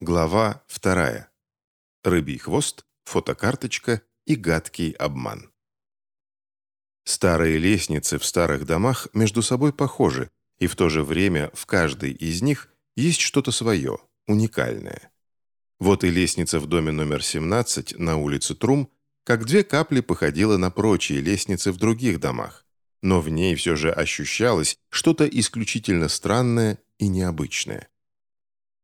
Глава вторая. Рыбий хвост, фотокарточка и гадкий обман. Старые лестницы в старых домах между собой похожи, и в то же время в каждой из них есть что-то свое, уникальное. Вот и лестница в доме номер 17 на улице Трум, как две капли походила на прочие лестницы в других домах, но в ней все же ощущалось что-то исключительно странное и необычное.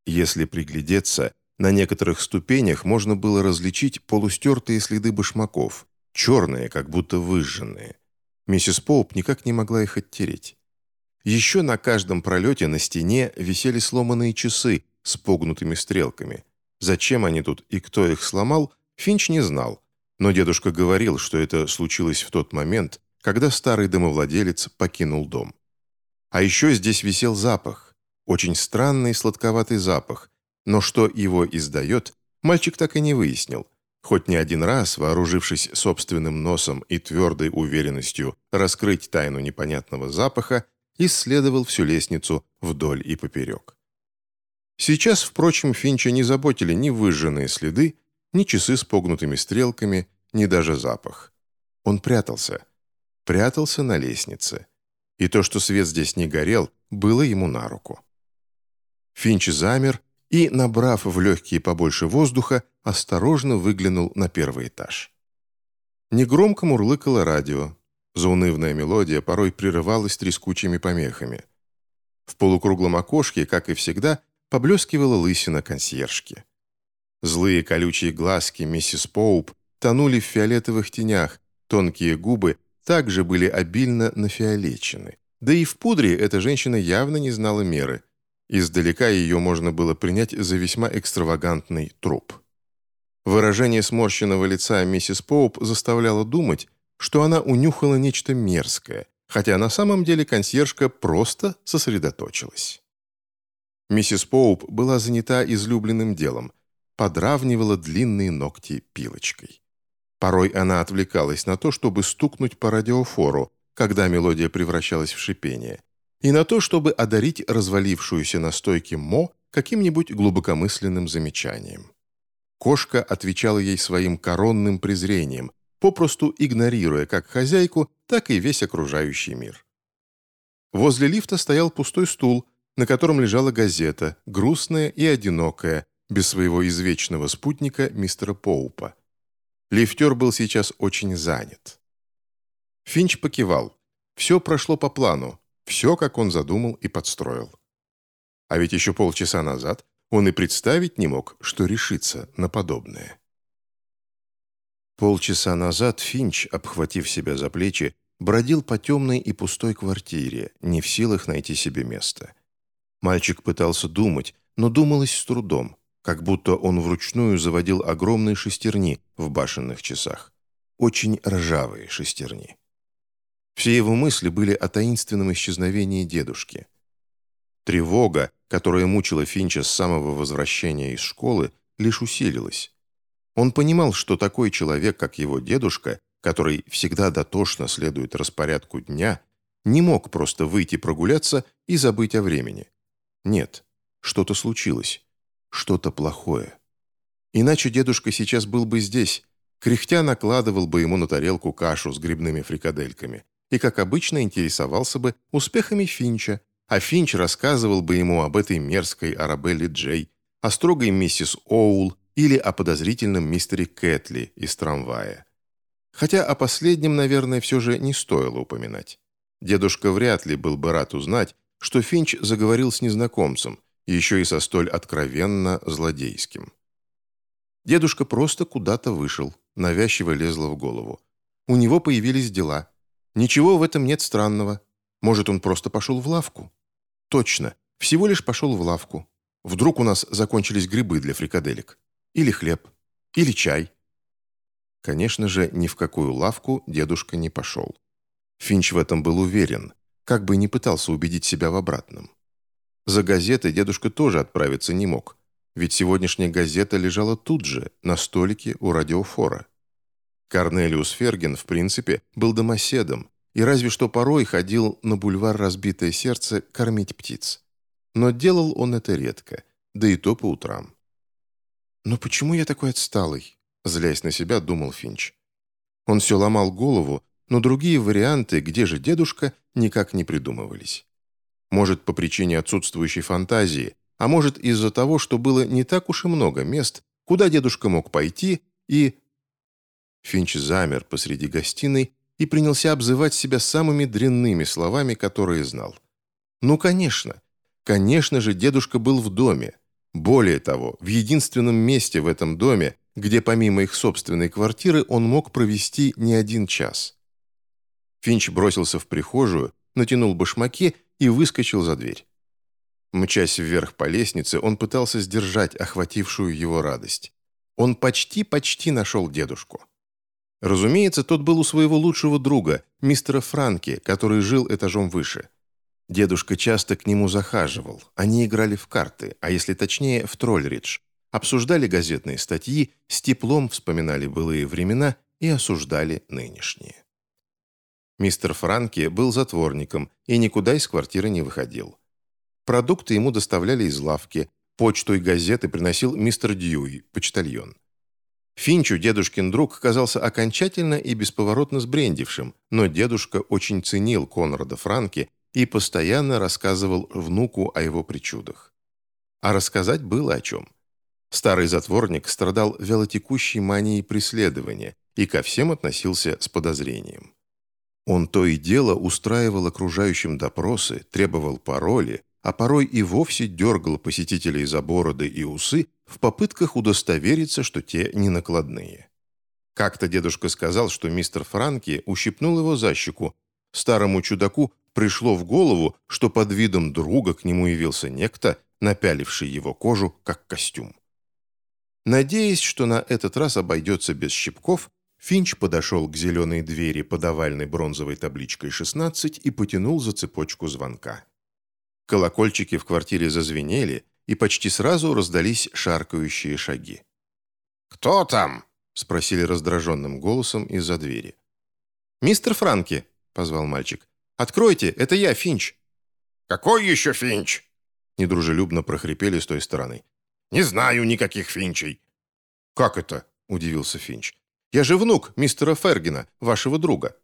Если приглядеться, на некоторых ступенях можно было различить полустертые следы башмаков, черные, как будто выжженные. Миссис Поуп никак не могла их оттереть. Еще на каждом пролете на стене висели сломанные часы с погнутыми стрелками. Зачем они тут и кто их сломал, Финч не знал. Но дедушка говорил, что это случилось в тот момент, когда старый домовладелец покинул дом. А еще здесь висел запах. Очень странный сладковатый запах, но что его издает, мальчик так и не выяснил. Хоть не один раз, вооружившись собственным носом и твердой уверенностью раскрыть тайну непонятного запаха, исследовал всю лестницу вдоль и поперек. Сейчас, впрочем, Финча не заботили ни выжженные следы, ни часы с погнутыми стрелками, ни даже запах. Он прятался. Прятался на лестнице. И то, что свет здесь не горел, было ему на руку. Финч замер и, набрав в легкие побольше воздуха, осторожно выглянул на первый этаж. Негромко мурлыкало радио. Заунывная мелодия порой прерывалась трескучими помехами. В полукруглом окошке, как и всегда, поблескивала лысина консьержки. Злые колючие глазки миссис Поуп тонули в фиолетовых тенях, тонкие губы также были обильно нафиолечены. Да и в пудре эта женщина явно не знала меры – Издалека ее можно было принять за весьма экстравагантный труп. Выражение сморщенного лица миссис Поуп заставляло думать, что она унюхала нечто мерзкое, хотя на самом деле консьержка просто сосредоточилась. Миссис Поуп была занята излюбленным делом, подравнивала длинные ногти пилочкой. Порой она отвлекалась на то, чтобы стукнуть по радиофору, когда мелодия превращалась в шипение, и на то, чтобы одарить развалившуюся на стойке Мо каким-нибудь глубокомысленным замечанием. Кошка отвечала ей своим коронным презрением, попросту игнорируя как хозяйку, так и весь окружающий мир. Возле лифта стоял пустой стул, на котором лежала газета, грустная и одинокая, без своего извечного спутника мистера Поупа. Лифтер был сейчас очень занят. Финч покивал. Все прошло по плану. Все, как он задумал и подстроил. А ведь еще полчаса назад он и представить не мог, что решится на подобное. Полчаса назад Финч, обхватив себя за плечи, бродил по темной и пустой квартире, не в силах найти себе место. Мальчик пытался думать, но думалось с трудом, как будто он вручную заводил огромные шестерни в башенных часах. Очень ржавые шестерни. Все его мысли были о таинственном исчезновении дедушки. Тревога, которая мучила Финча с самого возвращения из школы, лишь усилилась. Он понимал, что такой человек, как его дедушка, который всегда дотошно следует распорядку дня, не мог просто выйти прогуляться и забыть о времени. Нет, что-то случилось, что-то плохое. Иначе дедушка сейчас был бы здесь, кряхтя накладывал бы ему на тарелку кашу с грибными фрикадельками и, как обычно, интересовался бы успехами Финча, а Финч рассказывал бы ему об этой мерзкой Арабелле Джей, о строгой миссис Оул или о подозрительном мистере Кэтли из трамвая. Хотя о последнем, наверное, все же не стоило упоминать. Дедушка вряд ли был бы рад узнать, что Финч заговорил с незнакомцем, еще и со столь откровенно злодейским. Дедушка просто куда-то вышел, навязчиво лезло в голову. У него появились дела – Ничего в этом нет странного. Может, он просто пошел в лавку? Точно, всего лишь пошел в лавку. Вдруг у нас закончились грибы для фрикаделек. Или хлеб. Или чай. Конечно же, ни в какую лавку дедушка не пошел. Финч в этом был уверен, как бы не пытался убедить себя в обратном. За газетой дедушка тоже отправиться не мог, ведь сегодняшняя газета лежала тут же, на столике у радиофора. Корнелиус Ферген, в принципе, был домоседом и разве что порой ходил на бульвар «Разбитое сердце» кормить птиц. Но делал он это редко, да и то по утрам. «Но почему я такой отсталый?» Злясь на себя, думал Финч. Он все ломал голову, но другие варианты, где же дедушка, никак не придумывались. Может, по причине отсутствующей фантазии, а может, из-за того, что было не так уж и много мест, куда дедушка мог пойти, и... Финч замер посреди гостиной и принялся обзывать себя самыми дрянными словами, которые знал. Ну, конечно. Конечно же, дедушка был в доме. Более того, в единственном месте в этом доме, где помимо их собственной квартиры он мог провести не один час. Финч бросился в прихожую, натянул башмаки и выскочил за дверь. Мчась вверх по лестнице, он пытался сдержать охватившую его радость. Он почти-почти нашел дедушку. Разумеется, тот был у своего лучшего друга, мистера Франки, который жил этажом выше. Дедушка часто к нему захаживал. Они играли в карты, а если точнее, в тролльридж. Обсуждали газетные статьи, с теплом вспоминали былые времена и осуждали нынешние. Мистер Франки был затворником и никуда из квартиры не выходил. Продукты ему доставляли из лавки, почту и газеты приносил мистер Дьюи, почтальон. Финчу дедушкин друг казался окончательно и бесповоротно сбрендившим, но дедушка очень ценил Конрада Франки и постоянно рассказывал внуку о его причудах. А рассказать было о чем. Старый затворник страдал вялотекущей манией преследования и ко всем относился с подозрением. Он то и дело устраивал окружающим допросы, требовал пароли, а порой и вовсе дергал посетителей за бороды и усы в попытках удостовериться, что те не накладные. Как-то дедушка сказал, что мистер Франки ущипнул его за щеку. Старому чудаку пришло в голову, что под видом друга к нему явился некто, напяливший его кожу как костюм. Надеясь, что на этот раз обойдется без щипков, Финч подошел к зеленой двери под овальной бронзовой табличкой 16 и потянул за цепочку звонка. Колокольчики в квартире зазвенели, и почти сразу раздались шаркающие шаги. «Кто там?» — спросили раздраженным голосом из-за двери. «Мистер Франки», — позвал мальчик. «Откройте, это я, Финч». «Какой еще Финч?» — недружелюбно прохрипели с той стороны. «Не знаю никаких Финчей». «Как это?» — удивился Финч. Я же внук мистера Фергина, вашего друга».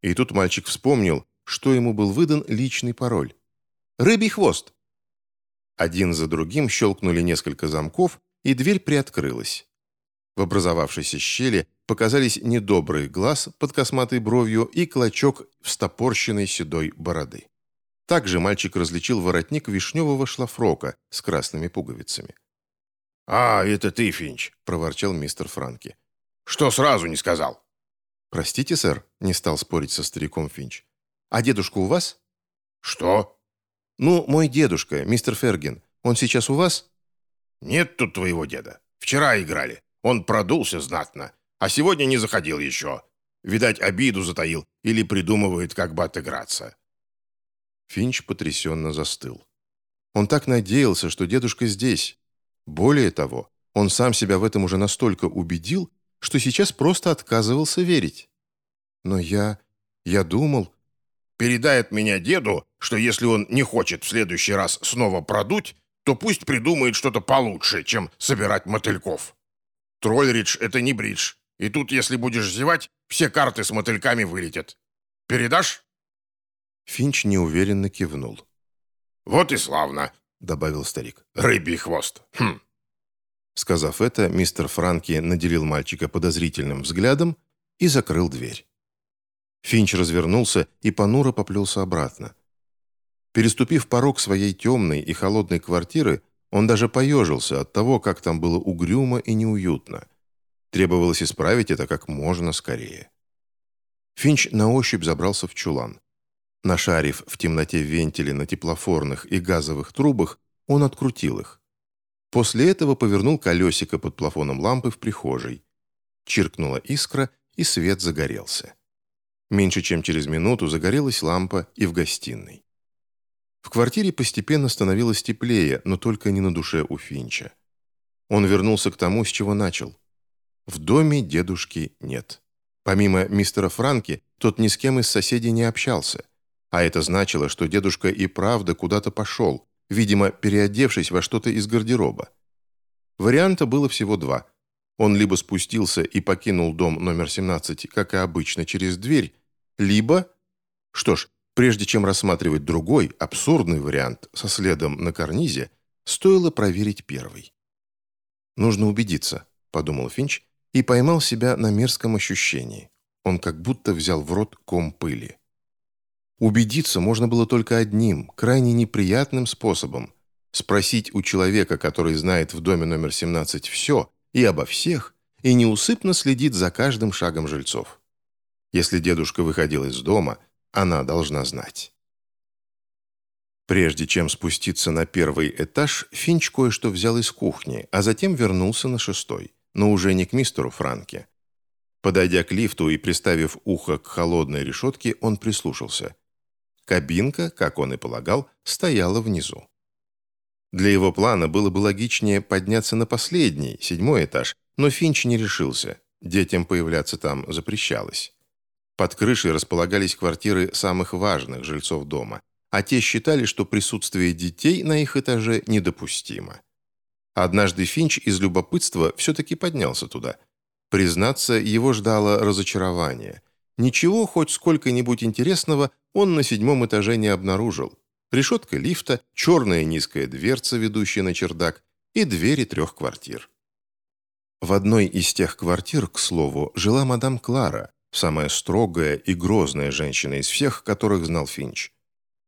И тут мальчик вспомнил, что ему был выдан личный пароль. «Рыбий хвост». Один за другим щелкнули несколько замков, и дверь приоткрылась. В образовавшейся щели показались недобрый глаз под косматой бровью и клочок встопорщенной седой бороды. Также мальчик различил воротник вишневого шлафрока с красными пуговицами. «А, это ты, Финч», — проворчал мистер Франки. Что сразу не сказал?» «Простите, сэр», — не стал спорить со стариком Финч. «А дедушка у вас?» «Что?» «Ну, мой дедушка, мистер Ферген. Он сейчас у вас?» «Нет тут твоего деда. Вчера играли. Он продулся знатно, а сегодня не заходил еще. Видать, обиду затаил или придумывает, как бы отыграться». Финч потрясенно застыл. Он так надеялся, что дедушка здесь. Более того, он сам себя в этом уже настолько убедил, что сейчас просто отказывался верить. Но я... я думал... «Передай от меня деду, что если он не хочет в следующий раз снова продуть, то пусть придумает что-то получше, чем собирать мотыльков. Тролльридж — это не бридж, и тут, если будешь зевать, все карты с мотыльками вылетят. Передашь?» Финч неуверенно кивнул. «Вот и славно», — добавил старик. «Рыбий хвост. Хм, Сказав это, мистер Франки наделил мальчика подозрительным взглядом и закрыл дверь. Финч развернулся и понуро поплелся обратно. Переступив порог своей темной и холодной квартиры, он даже поежился от того, как там было угрюмо и неуютно. Требовалось исправить это как можно скорее. Финч на ощупь забрался в чулан. Нашарив в темноте вентили на теплофорных и газовых трубах, он открутил их. После этого повернул колесико под плафоном лампы в прихожей. Чиркнула искра, и свет загорелся. Меньше чем через минуту загорелась лампа и в гостиной. В квартире постепенно становилось теплее, но только не на душе у Финча. Он вернулся к тому, с чего начал. В доме дедушки нет. Помимо мистера Франки, тот ни с кем из соседей не общался. А это значило, что дедушка и правда куда-то пошел, видимо, переодевшись во что-то из гардероба. Варианта было всего два. Он либо спустился и покинул дом номер 17, как и обычно, через дверь, либо... Что ж, прежде чем рассматривать другой, абсурдный вариант со следом на карнизе, стоило проверить первый. «Нужно убедиться», — подумал Финч, и поймал себя на мерзком ощущении. Он как будто взял в рот ком пыли. Убедиться можно было только одним, крайне неприятным способом. Спросить у человека, который знает в доме номер 17 все и обо всех, и неусыпно следит за каждым шагом жильцов. Если дедушка выходил из дома, она должна знать. Прежде чем спуститься на первый этаж, Финч кое-что взял из кухни, а затем вернулся на шестой, но уже не к мистеру Франке. Подойдя к лифту и приставив ухо к холодной решетке, он прислушался. Кабинка, как он и полагал, стояла внизу. Для его плана было бы логичнее подняться на последний, седьмой этаж, но Финч не решился. Детям появляться там запрещалось. Под крышей располагались квартиры самых важных жильцов дома, а те считали, что присутствие детей на их этаже недопустимо. Однажды Финч из любопытства все-таки поднялся туда. Признаться, его ждало разочарование. Ничего хоть сколько-нибудь интересного он на седьмом этаже не обнаружил. Решетка лифта, черная низкая дверца, ведущая на чердак, и двери трех квартир. В одной из тех квартир, к слову, жила мадам Клара, самая строгая и грозная женщина из всех, которых знал Финч.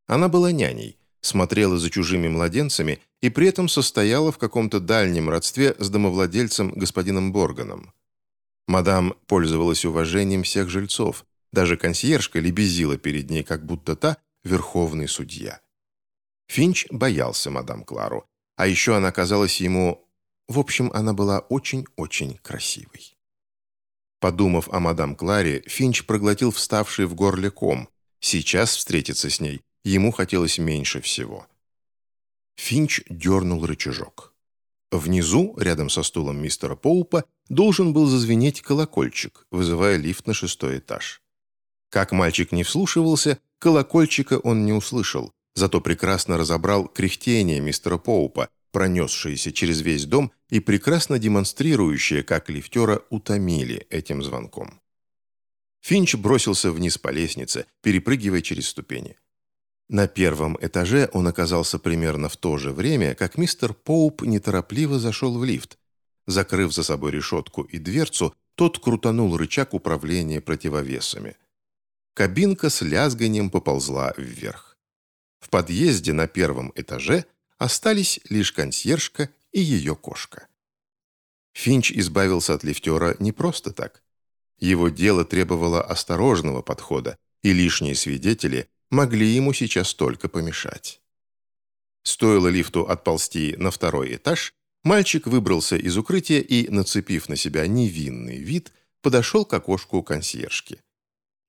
Она была няней, смотрела за чужими младенцами и при этом состояла в каком-то дальнем родстве с домовладельцем господином Борганом. Мадам пользовалась уважением всех жильцов, даже консьержка лебезила перед ней, как будто та верховный судья. Финч боялся мадам Клару, а еще она казалась ему... В общем, она была очень-очень красивой. Подумав о мадам Кларе, Финч проглотил вставший в горле ком. Сейчас встретиться с ней ему хотелось меньше всего. Финч дернул рычажок. Внизу, рядом со стулом мистера Поупа, должен был зазвенеть колокольчик, вызывая лифт на шестой этаж. Как мальчик не вслушивался, колокольчика он не услышал, зато прекрасно разобрал кряхтение мистера Поупа, пронесшееся через весь дом и прекрасно демонстрирующее, как лифтера утомили этим звонком. Финч бросился вниз по лестнице, перепрыгивая через ступени. На первом этаже он оказался примерно в то же время, как мистер Поуп неторопливо зашел в лифт. Закрыв за собой решетку и дверцу, тот крутанул рычаг управления противовесами. Кабинка с лязганием поползла вверх. В подъезде на первом этаже остались лишь консьержка и ее кошка. Финч избавился от лифтера не просто так. Его дело требовало осторожного подхода, и лишние свидетели могли ему сейчас только помешать. Стоило лифту отползти на второй этаж, мальчик выбрался из укрытия и, нацепив на себя невинный вид, подошел к окошку консьержки.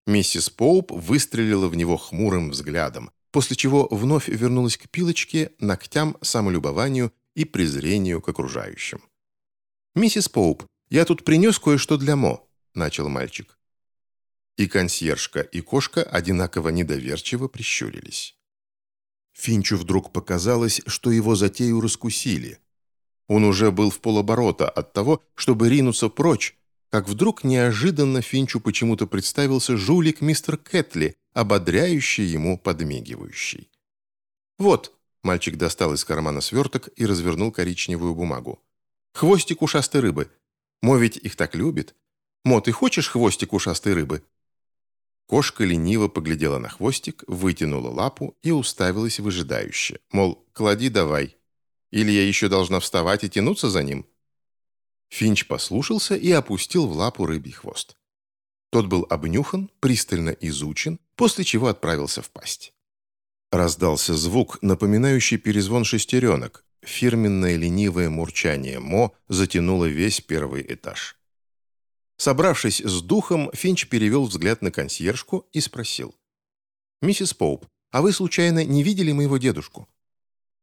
Миссис Поуп выстрелила в него хмурым взглядом, после чего вновь вернулась к пилочке, ногтям, самолюбованию и презрению к окружающим. «Миссис Поуп, я тут принес кое-что для Мо», — начал мальчик. И консьержка, и кошка одинаково недоверчиво прищурились. Финчу вдруг показалось, что его затею раскусили. Он уже был в полоборота от того, чтобы ринуться прочь, как вдруг неожиданно Финчу почему-то представился жулик мистер Кэтли, ободряющий ему подмигивающий. «Вот», — мальчик достал из кармана сверток и развернул коричневую бумагу. «Хвостик ушастой рыбы. Мо ведь их так любит. Мо, ты хочешь хвостик ушастой рыбы?» Кошка лениво поглядела на хвостик, вытянула лапу и уставилась выжидающе. Мол, клади давай. Или я еще должна вставать и тянуться за ним? Финч послушался и опустил в лапу рыбий хвост. Тот был обнюхан, пристально изучен, после чего отправился в пасть. Раздался звук, напоминающий перезвон шестеренок. Фирменное ленивое мурчание Мо затянуло весь первый этаж. Собравшись с духом, Финч перевел взгляд на консьержку и спросил. «Миссис Поуп, а вы случайно не видели моего дедушку?»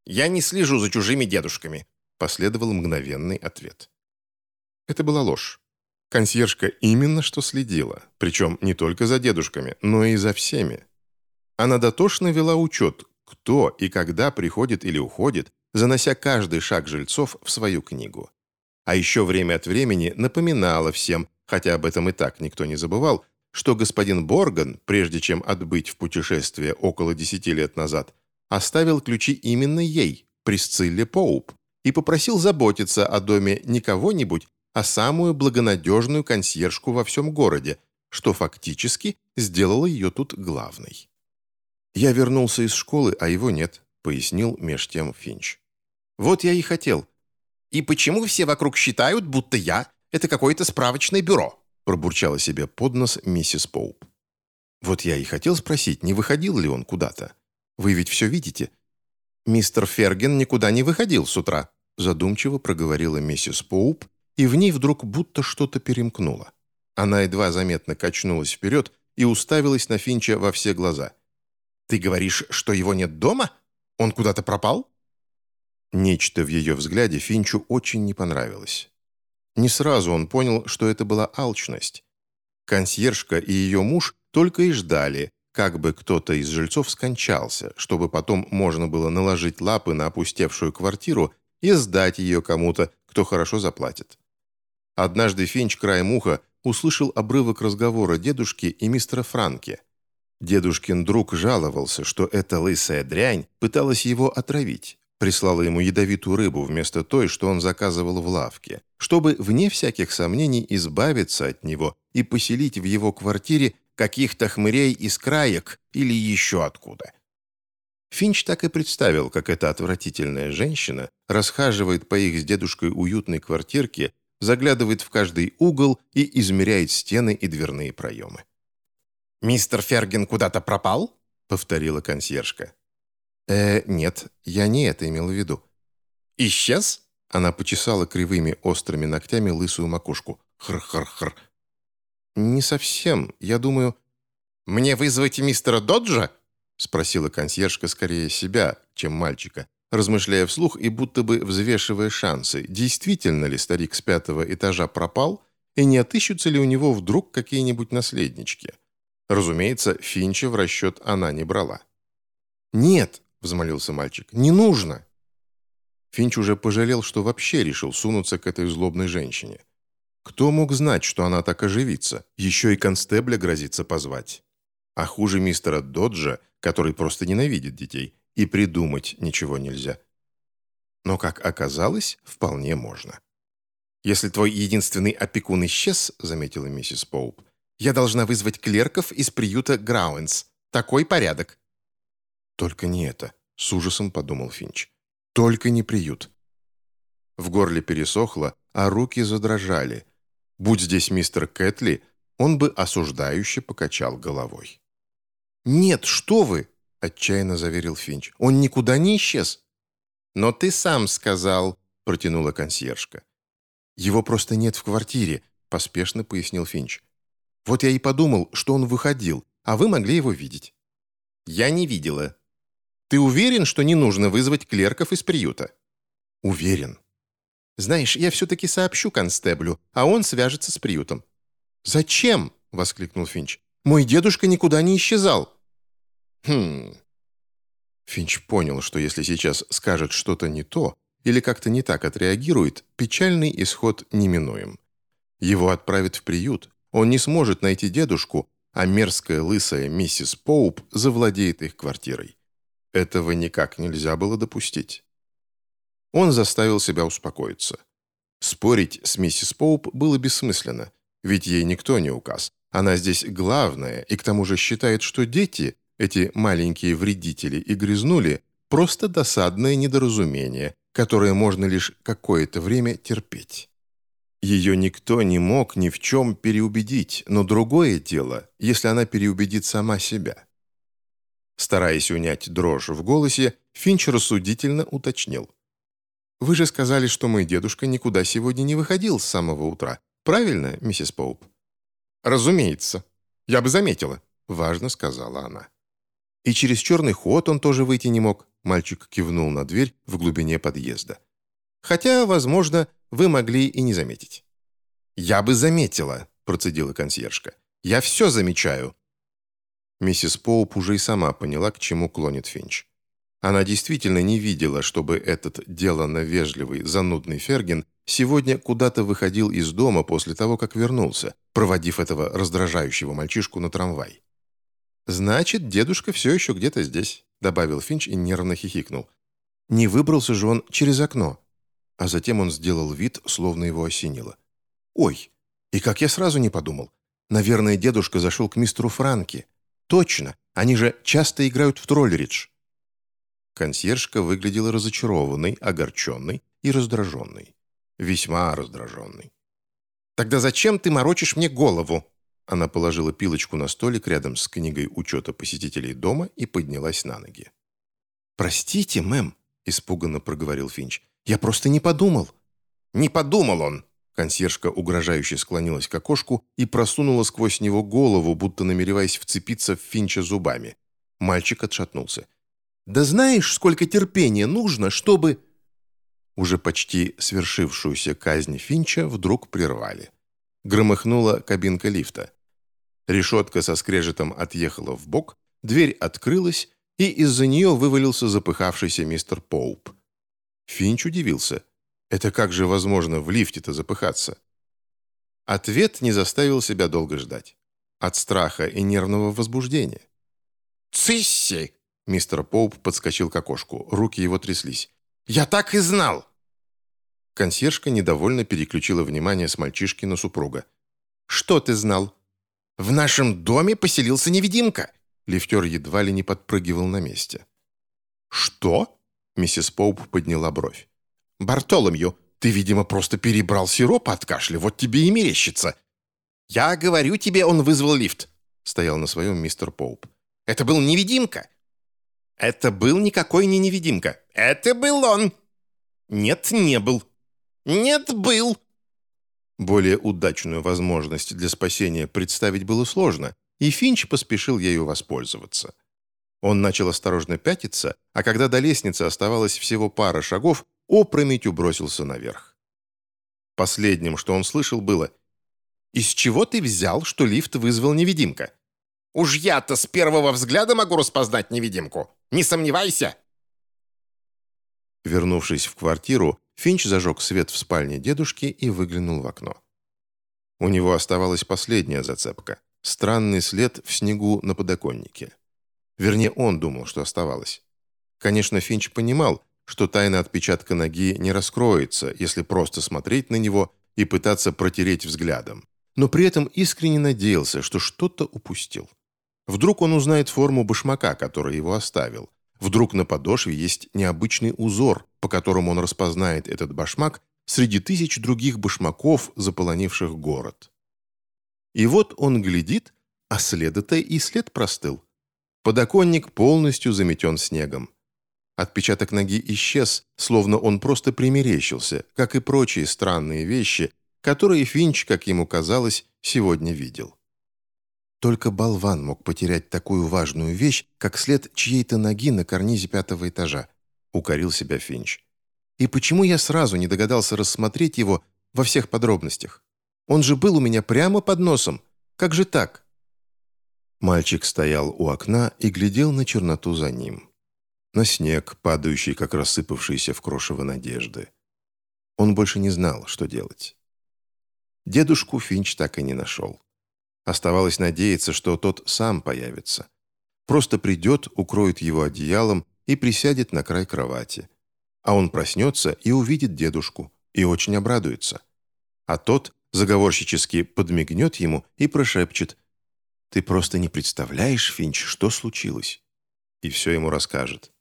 «Я не слежу за чужими дедушками», — последовал мгновенный ответ. Это была ложь. Консьержка именно что следила, причем не только за дедушками, но и за всеми. Она дотошно вела учет, кто и когда приходит или уходит, занося каждый шаг жильцов в свою книгу. а еще время от времени напоминала всем, хотя об этом и так никто не забывал, что господин Борган, прежде чем отбыть в путешествие около десяти лет назад, оставил ключи именно ей, Присцилле Поуп, и попросил заботиться о доме не кого-нибудь, а самую благонадежную консьержку во всем городе, что фактически сделало ее тут главной. «Я вернулся из школы, а его нет», — пояснил меж тем Финч. «Вот я и хотел». «И почему все вокруг считают, будто я — это какое-то справочное бюро?» пробурчала себе под нос миссис Поуп. «Вот я и хотел спросить, не выходил ли он куда-то? Вы ведь все видите?» «Мистер Ферген никуда не выходил с утра», задумчиво проговорила миссис Поуп, и в ней вдруг будто что-то перемкнуло. Она едва заметно качнулась вперед и уставилась на Финча во все глаза. «Ты говоришь, что его нет дома? Он куда-то пропал?» Нечто в ее взгляде Финчу очень не понравилось. Не сразу он понял, что это была алчность. Консьержка и ее муж только и ждали, как бы кто-то из жильцов скончался, чтобы потом можно было наложить лапы на опустевшую квартиру и сдать ее кому-то, кто хорошо заплатит. Однажды Финч краем уха услышал обрывок разговора дедушки и мистера Франки. Дедушкин друг жаловался, что эта лысая дрянь пыталась его отравить прислала ему ядовитую рыбу вместо той, что он заказывал в лавке, чтобы, вне всяких сомнений, избавиться от него и поселить в его квартире каких-то хмырей из краек или еще откуда. Финч так и представил, как эта отвратительная женщина расхаживает по их с дедушкой уютной квартирке, заглядывает в каждый угол и измеряет стены и дверные проемы. «Мистер Ферген куда-то пропал?» — повторила консьержка. «Э, нет, я не это имел в виду». «Исчез?» Она почесала кривыми острыми ногтями лысую макушку. Хр-хр-хр. «Не совсем. Я думаю...» «Мне вызвать мистера Доджа?» спросила консьержка скорее себя, чем мальчика, размышляя вслух и будто бы взвешивая шансы, действительно ли старик с пятого этажа пропал и не отыщутся ли у него вдруг какие-нибудь наследнички. Разумеется, Финча в расчет она не брала. «Нет», взмолился мальчик. «Не нужно!» Финч уже пожалел, что вообще решил сунуться к этой злобной женщине. Кто мог знать, что она так оживится? Еще и констебля грозится позвать. А хуже мистера Доджа, который просто ненавидит детей, и придумать ничего нельзя. Но, как оказалось, вполне можно. «Если твой единственный опекун исчез», — заметила миссис Поуп, «я должна вызвать клерков из приюта Грауэнс. Такой порядок». «Только не это», — с ужасом подумал Финч. «Только не приют». В горле пересохло, а руки задрожали. Будь здесь мистер Кэтли, он бы осуждающе покачал головой. «Нет, что вы!» — отчаянно заверил Финч. «Он никуда не исчез». «Но ты сам сказал», — протянула консьержка. «Его просто нет в квартире», — поспешно пояснил Финч. «Вот я и подумал, что он выходил, а вы могли его видеть». «Я не видела», ты уверен, что не нужно вызвать клерков из приюта?» «Уверен». «Знаешь, я все-таки сообщу констеблю, а он свяжется с приютом». «Зачем?» — воскликнул Финч. «Мой дедушка никуда не исчезал». «Хм...» Финч понял, что если сейчас скажет что-то не то или как-то не так отреагирует, печальный исход неминуем. Его отправят в приют, он не сможет найти дедушку, а мерзкая лысая миссис Поуп завладеет их квартирой. Этого никак нельзя было допустить. Он заставил себя успокоиться. Спорить с миссис Поуп было бессмысленно, ведь ей никто не указ. Она здесь главная, и к тому же считает, что дети, эти маленькие вредители и грязнули, просто досадное недоразумение, которое можно лишь какое-то время терпеть. Ее никто не мог ни в чем переубедить, но другое дело, если она переубедит сама себя. Стараясь унять дрожь в голосе, Финч рассудительно уточнил. «Вы же сказали, что мой дедушка никуда сегодня не выходил с самого утра. Правильно, миссис Поуп?» «Разумеется. Я бы заметила», — важно сказала она. «И через черный ход он тоже выйти не мог», — мальчик кивнул на дверь в глубине подъезда. «Хотя, возможно, вы могли и не заметить». «Я бы заметила», — процедила консьержка. «Я все замечаю. Миссис Поуп уже и сама поняла, к чему клонит Финч. Она действительно не видела, чтобы этот деланно вежливый, занудный Ферген сегодня куда-то выходил из дома после того, как вернулся, проводив этого раздражающего мальчишку на трамвай. «Значит, дедушка все еще где-то здесь», — добавил Финч и нервно хихикнул. «Не выбрался же он через окно». А затем он сделал вид, словно его осенило. «Ой, и как я сразу не подумал. Наверное, дедушка зашел к мистеру Франки. Точно, они же часто играют в троллеридж». Консьержка выглядела разочарованной, огорченной и раздраженной. Весьма раздраженной. «Тогда зачем ты морочишь мне голову?» Она положила пилочку на столик рядом с книгой учета посетителей дома и поднялась на ноги. «Простите, мэм», — испуганно проговорил Финч. «Я просто не подумал». «Не подумал он!» Консьержка угрожающе склонилась к окошку и просунула сквозь него голову, будто намереваясь вцепиться в Финча зубами. Мальчик отшатнулся. «Да знаешь, сколько терпения нужно, чтобы...» Уже почти свершившуюся казнь Финча вдруг прервали. Громыхнула кабинка лифта. Решетка со скрежетом отъехала в бок, дверь открылась, и из-за нее вывалился запыхавшийся мистер Поуп. Финч удивился. Это как же возможно в лифте-то запыхаться? Ответ не заставил себя долго ждать. От страха и нервного возбуждения. «Цисси!» Мистер Поуп подскочил к окошку. Руки его тряслись. «Я так и знал!» Консьержка недовольно переключила внимание с мальчишки на супруга. «Что ты знал?» «В нашем доме поселился невидимка!» Лифтер едва ли не подпрыгивал на месте. «Что?» Миссис Поуп подняла бровь. «Бартоломью, ты, видимо, просто перебрал сироп от кашля, вот тебе и мерещится!» «Я говорю тебе, он вызвал лифт!» Стоял на своем мистер Поуп. «Это был невидимка!» «Это был никакой не невидимка!» «Это был он!» «Нет, не был!» «Нет, был!» Более удачную возможность для спасения представить было сложно, и Финч поспешил ею воспользоваться. Он начал осторожно пятиться, а когда до лестницы оставалось всего пара шагов, опрометью бросился наверх. Последним, что он слышал, было «Из чего ты взял, что лифт вызвал невидимка?» «Уж я-то с первого взгляда могу распознать невидимку. Не сомневайся!» Вернувшись в квартиру, Финч зажег свет в спальне дедушки и выглянул в окно. У него оставалась последняя зацепка – странный след в снегу на подоконнике. Вернее, он думал, что оставалось. Конечно, Финч понимал, что тайна отпечатка ноги не раскроется, если просто смотреть на него и пытаться протереть взглядом. Но при этом искренне надеялся, что что-то упустил. Вдруг он узнает форму башмака, который его оставил – Вдруг на подошве есть необычный узор, по которому он распознает этот башмак среди тысяч других башмаков, заполонивших город. И вот он глядит, а следа-то и след простыл. Подоконник полностью заметен снегом. Отпечаток ноги исчез, словно он просто примерещился, как и прочие странные вещи, которые Финч, как ему казалось, сегодня видел. Только болван мог потерять такую важную вещь, как след чьей-то ноги на карнизе пятого этажа, укорил себя Финч. И почему я сразу не догадался рассмотреть его во всех подробностях? Он же был у меня прямо под носом. Как же так? Мальчик стоял у окна и глядел на черноту за ним. На снег, падающий, как рассыпавшийся в крошево надежды. Он больше не знал, что делать. Дедушку Финч так и не нашел. Оставалось надеяться, что тот сам появится. Просто придет, укроет его одеялом и присядет на край кровати. А он проснется и увидит дедушку, и очень обрадуется. А тот заговорщически подмигнет ему и прошепчет «Ты просто не представляешь, Финч, что случилось?» И все ему расскажет.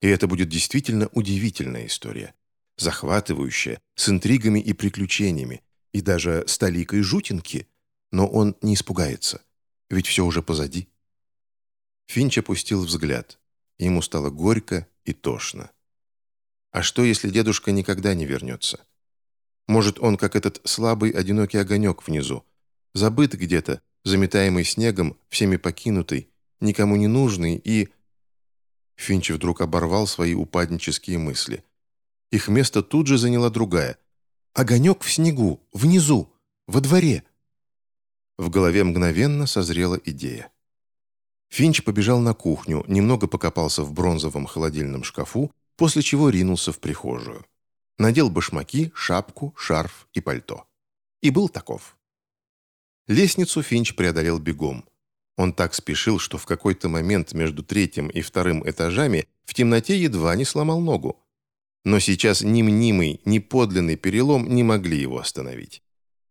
И это будет действительно удивительная история. Захватывающая, с интригами и приключениями, и даже с толикой жутинки – но он не испугается, ведь все уже позади. Финч опустил взгляд. Ему стало горько и тошно. А что, если дедушка никогда не вернется? Может, он, как этот слабый, одинокий огонек внизу, забыт где-то, заметаемый снегом, всеми покинутый, никому не нужный и... Финч вдруг оборвал свои упаднические мысли. Их место тут же заняла другая. Огонек в снегу, внизу, во дворе. В голове мгновенно созрела идея. Финч побежал на кухню, немного покопался в бронзовом холодильном шкафу, после чего ринулся в прихожую. Надел башмаки, шапку, шарф и пальто. И был таков. Лестницу Финч преодолел бегом. Он так спешил, что в какой-то момент между третьим и вторым этажами в темноте едва не сломал ногу. Но сейчас ни мнимый, ни подлинный перелом не могли его остановить.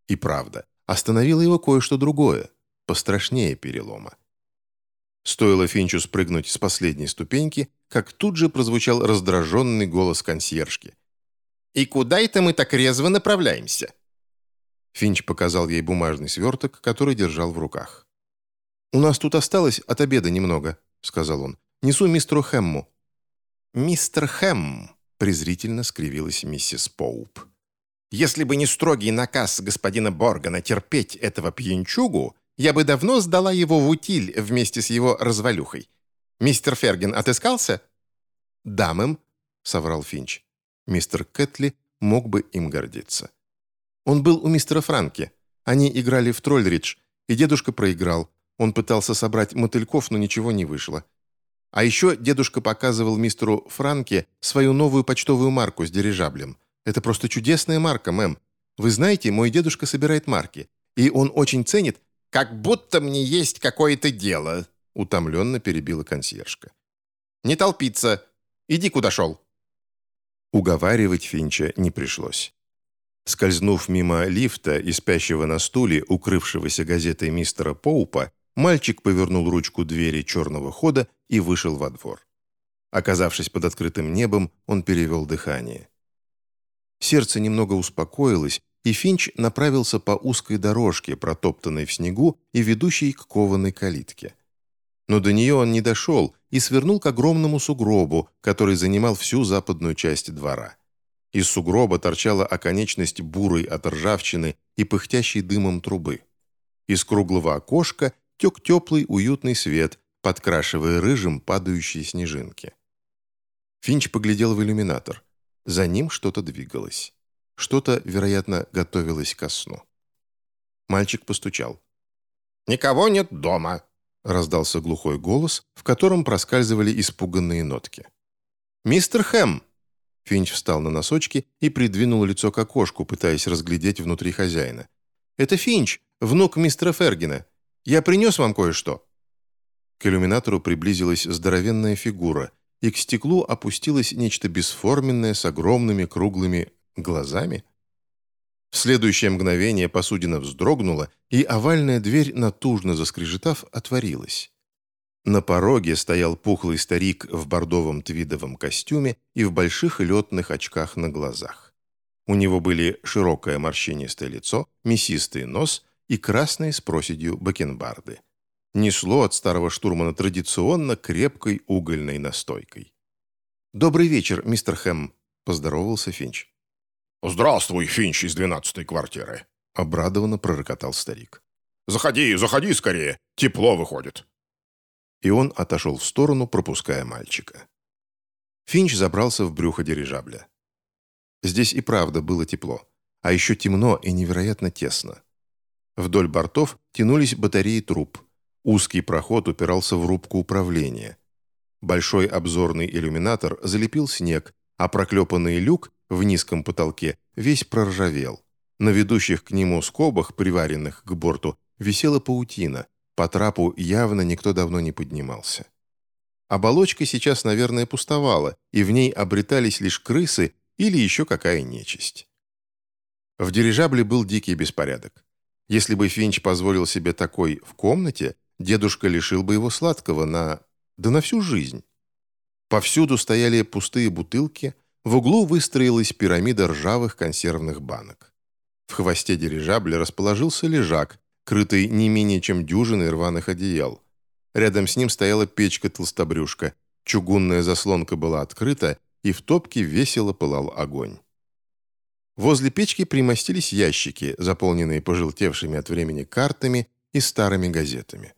И правда, остановило его кое-что другое, пострашнее перелома. Стоило Финчу спрыгнуть с последней ступеньки, как тут же прозвучал раздраженный голос консьержки. «И куда это мы так резво направляемся?» Финч показал ей бумажный сверток, который держал в руках. «У нас тут осталось от обеда немного», — сказал он. «Несу мистеру Хэмму». «Мистер Хэм», — презрительно скривилась миссис Поуп. «Если бы не строгий наказ господина Боргана терпеть этого пьянчугу, я бы давно сдала его в утиль вместе с его развалюхой. Мистер Ферген отыскался?» «Да, мэм», — соврал Финч. Мистер Кэтли мог бы им гордиться. Он был у мистера Франки. Они играли в Тролльридж, и дедушка проиграл. Он пытался собрать мотыльков, но ничего не вышло. А еще дедушка показывал мистеру Франке свою новую почтовую марку с дирижаблем. Это просто чудесная марка, мэм. Вы знаете, мой дедушка собирает марки, и он очень ценит, «Как будто мне есть какое-то дело», — утомленно перебила консьержка. «Не толпиться. Иди, куда шел». Уговаривать Финча не пришлось. Скользнув мимо лифта и спящего на стуле, укрывшегося газетой мистера Поупа, мальчик повернул ручку двери черного хода и вышел во двор. Оказавшись под открытым небом, он перевел дыхание. Сердце немного успокоилось, и Финч направился по узкой дорожке, протоптанной в снегу и ведущей к кованой калитке. Но до нее он не дошел и свернул к огромному сугробу, который занимал всю западную часть двора. Из сугроба торчала оконечность бурой от ржавчины и пыхтящей дымом трубы. Из круглого окошка тек теплый уютный свет, подкрашивая рыжим падающие снежинки. Финч поглядел в иллюминатор. За ним что-то двигалось. Что-то, вероятно, готовилось ко сну. Мальчик постучал. «Никого нет дома», — раздался глухой голос, в котором проскальзывали испуганные нотки. «Мистер Хэм!» Финч встал на носочки и придвинул лицо к окошку, пытаясь разглядеть внутри хозяина. «Это Финч, внук мистера Фергина. Я принес вам кое-что». К иллюминатору приблизилась здоровенная фигура, и к стеклу опустилось нечто бесформенное с огромными круглыми Глазами? В следующее мгновение посудина вздрогнула, и овальная дверь, натужно заскрежетав, отворилась. На пороге стоял пухлый старик в бордовом твидовом костюме и в больших летных очках на глазах. У него были широкое морщинистое лицо, мясистый нос и красные с проседью бакенбарды. Несло от старого штурмана традиционно крепкой угольной настойкой. «Добрый вечер, мистер Хэм», — поздоровался Финч. «Здравствуй, Финч из двенадцатой квартиры», — обрадованно пророкотал старик. «Заходи, заходи скорее, тепло выходит». И он отошел в сторону, пропуская мальчика. Финч забрался в брюхо дирижабля. Здесь и правда было тепло, а еще темно и невероятно тесно. Вдоль бортов тянулись батареи труб. Узкий проход упирался в рубку управления. Большой обзорный иллюминатор залепил снег, а проклепанный люк в низком потолке весь проржавел. На ведущих к нему скобах, приваренных к борту, висела паутина. По трапу явно никто давно не поднимался. Оболочка сейчас, наверное, пустовала, и в ней обретались лишь крысы или еще какая нечисть. В дирижабле был дикий беспорядок. Если бы Финч позволил себе такой в комнате, дедушка лишил бы его сладкого на... да на всю жизнь. Повсюду стояли пустые бутылки, в углу выстроилась пирамида ржавых консервных банок. В хвосте дирижабля расположился лежак, крытый не менее чем дюжиной рваных одеял. Рядом с ним стояла печка-толстобрюшка, чугунная заслонка была открыта, и в топке весело пылал огонь. Возле печки примостились ящики, заполненные пожелтевшими от времени картами и старыми газетами.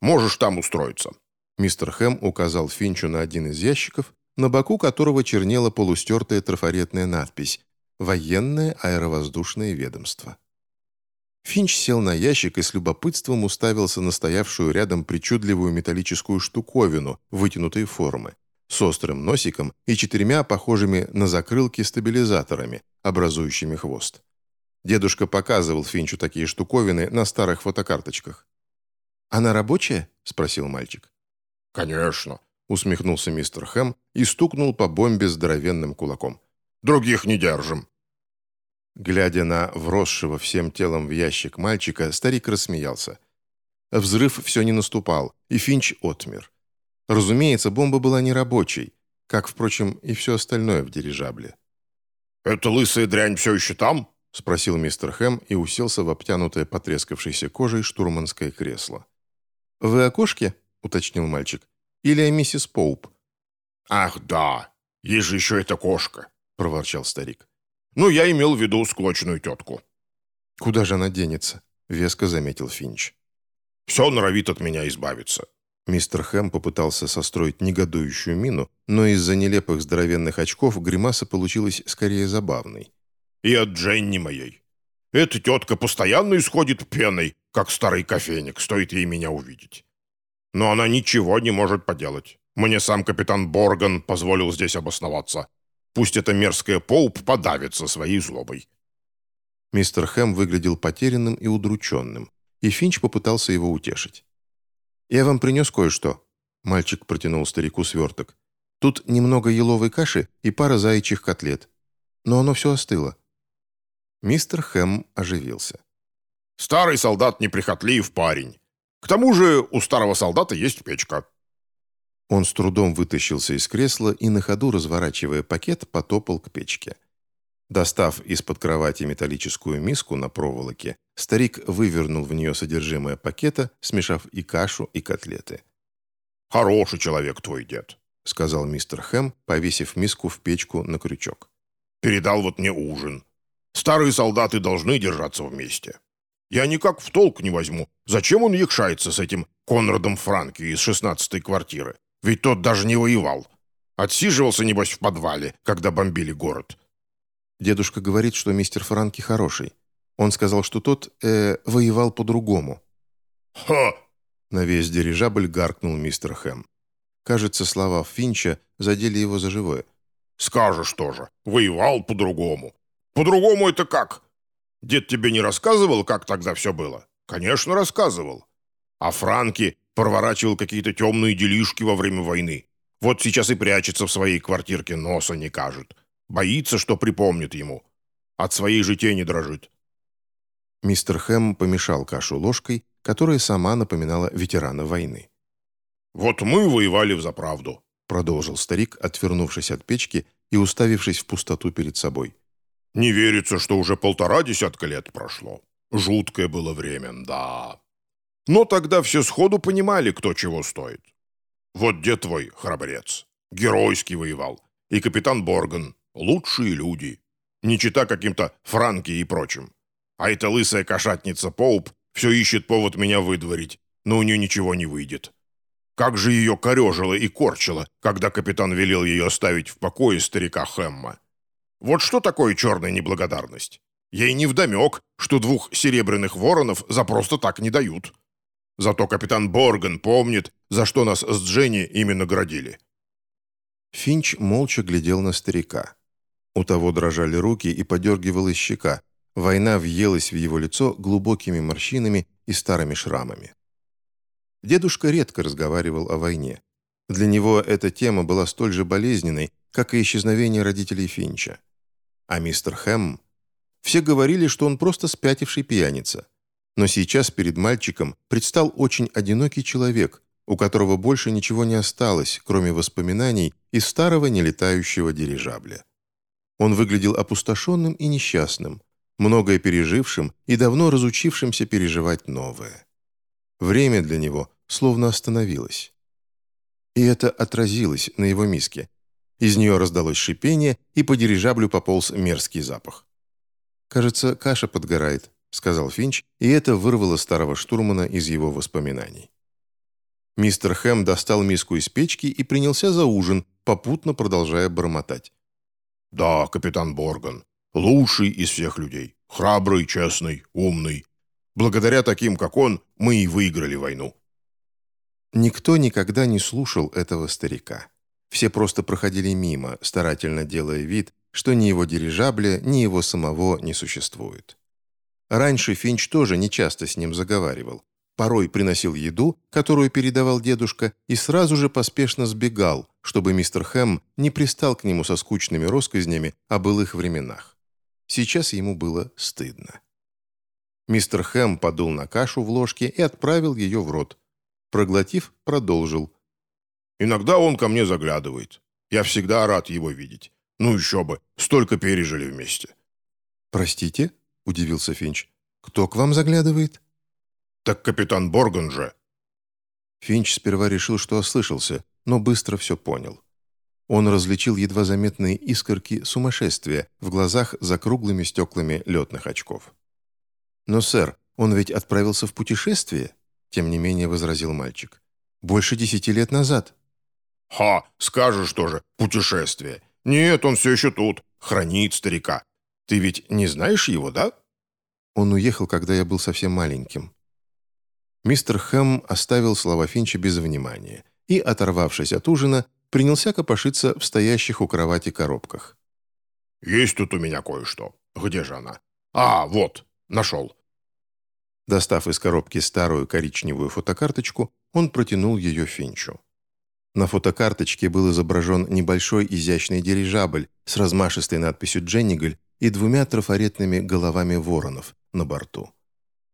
«Можешь там устроиться», Мистер Хэм указал Финчу на один из ящиков, на боку которого чернела полустертая трафаретная надпись «Военное аэровоздушное ведомство». Финч сел на ящик и с любопытством уставился на стоявшую рядом причудливую металлическую штуковину вытянутой формы. с острым носиком и четырьмя похожими на закрылки стабилизаторами, образующими хвост. Дедушка показывал Финчу такие штуковины на старых фотокарточках. «Она рабочая?» – спросил мальчик. «Конечно», – усмехнулся мистер Хэм и стукнул по бомбе здоровенным кулаком. «Других не держим». Глядя на вросшего всем телом в ящик мальчика, старик рассмеялся. Взрыв все не наступал, и Финч отмер. Разумеется, бомба была не рабочей, как, впрочем, и все остальное в дирижабле. «Эта лысая дрянь все еще там?» — спросил мистер Хэм и уселся в обтянутое потрескавшейся кожей штурманское кресло. «Вы о кошке?» — уточнил мальчик. «Или о миссис Поуп?» «Ах, да, есть же еще эта кошка», — проворчал старик. «Ну, я имел в виду склочную тетку». «Куда же она денется?» — веско заметил Финч. «Все норовит от меня избавиться». Мистер Хэм попытался состроить негодующую мину, но из-за нелепых здоровенных очков гримаса получилась скорее забавной и от Дженни моей. Эта тетка постоянно исходит пеной, как старый кофейник, стоит ей меня увидеть. Но она ничего не может поделать. Мне сам капитан Борган позволил здесь обосноваться. Пусть эта мерзкая Поуп подавится своей злобой». Мистер Хэм выглядел потерянным и удрученным, и Финч попытался его утешить. «Я вам принес кое-что». Мальчик протянул старику сверток. «Тут немного еловой каши и пара заячьих котлет. Но оно все остыло. Мистер Хэм оживился. «Старый солдат неприхотлив парень. К тому же у старого солдата есть печка». Он с трудом вытащился из кресла и на ходу, разворачивая пакет, потопал к печке. Достав из-под кровати металлическую миску на проволоке, старик вывернул в нее содержимое пакета, смешав и кашу, и котлеты. «Хороший человек твой дед», — сказал мистер Хэм, повесив миску в печку на крючок. «Передал вот мне ужин. Старые солдаты должны держаться вместе. Я никак в толк не возьму, зачем он якшается с этим Конрадом Франки из шестнадцатой квартиры? Ведь тот даже не воевал. Отсиживался, небось, в подвале, когда бомбили город. Дедушка говорит, что мистер Франки хороший. Он сказал, что тот, э, воевал по-другому. «Ха!» На весь дирижабль гаркнул мистер Хэм. Кажется, слова Финча задели его за живое. «Скажешь тоже. Воевал по-другому. По-другому это как? Дед тебе не рассказывал, как тогда все было? Конечно, рассказывал. А Франки проворачивал какие-то темные делишки во время войны. Вот сейчас и прячется в своей квартирке, носа не кажет. Боится, что припомнит ему. От своей же тени дрожит. Мистер Хэм помешал кашу ложкой, которая сама напоминала ветерана войны. «Вот мы воевали в заправду», — продолжил старик, отвернувшись от печки и уставившись в пустоту перед собой. Не верится, что уже полтора десятка лет прошло. Жуткое было время, да. Но тогда все сходу понимали, кто чего стоит. Вот дед твой, храбрец, геройски воевал. И капитан Борган, лучшие люди. Не чита каким-то Франки и прочим. А эта лысая кошатница Поуп все ищет повод меня выдворить, но у нее ничего не выйдет. Как же ее корежило и корчило, когда капитан велел ее оставить в покое старика Хэмма. Вот что такое черная неблагодарность? Ей невдомек, что двух серебряных воронов за просто так не дают. Зато капитан Борган помнит, за что нас с Дженни именно градили. Финч молча глядел на старика. У того дрожали руки и подергивалась щека. Война въелась в его лицо глубокими морщинами и старыми шрамами. Дедушка редко разговаривал о войне. Для него эта тема была столь же болезненной, как и исчезновение родителей Финча. А мистер Хэм... Все говорили, что он просто спятивший пьяница. Но сейчас перед мальчиком предстал очень одинокий человек, у которого больше ничего не осталось, кроме воспоминаний из старого нелетающего дирижабля. Он выглядел опустошенным и несчастным, многое пережившим и давно разучившимся переживать новое. Время для него словно остановилось. И это отразилось на его миске, из нее раздалось шипение, и по дирижаблю пополз мерзкий запах. «Кажется, каша подгорает», — сказал Финч, и это вырвало старого штурмана из его воспоминаний. Мистер Хэм достал миску из печки и принялся за ужин, попутно продолжая бормотать. «Да, капитан Борган, лучший из всех людей. Храбрый, честный, умный. Благодаря таким, как он, мы и выиграли войну». Никто никогда не слушал этого старика. Все просто проходили мимо, старательно делая вид, что ни его дирижабля, ни его самого не существует. Раньше Финч тоже нечасто с ним заговаривал. Порой приносил еду, которую передавал дедушка, и сразу же поспешно сбегал, чтобы мистер Хэм не пристал к нему со скучными россказнями о былых временах. Сейчас ему было стыдно. Мистер Хэм подул на кашу в ложке и отправил ее в рот. Проглотив, продолжил. «Иногда он ко мне заглядывает. Я всегда рад его видеть. Ну еще бы, столько пережили вместе». «Простите?» – удивился Финч. «Кто к вам заглядывает?» «Так капитан Борган же». Финч сперва решил, что ослышался, но быстро все понял. Он различил едва заметные искорки сумасшествия в глазах за круглыми стеклами летных очков. «Но, сэр, он ведь отправился в путешествие?» Тем не менее возразил мальчик. «Больше десяти лет назад». «Ха, скажешь тоже, путешествие. Нет, он все еще тут, хранит старика. Ты ведь не знаешь его, да?» Он уехал, когда я был совсем маленьким. Мистер Хэм оставил слова Финча без внимания и, оторвавшись от ужина, принялся копошиться в стоящих у кровати коробках. «Есть тут у меня кое-что. Где же она? А, вот, нашел. Достав из коробки старую коричневую фотокарточку, он протянул ее Финчу. На фотокарточке был изображен небольшой изящный дирижабль с размашистой надписью «Дженнигаль» и двумя трафаретными головами воронов на борту.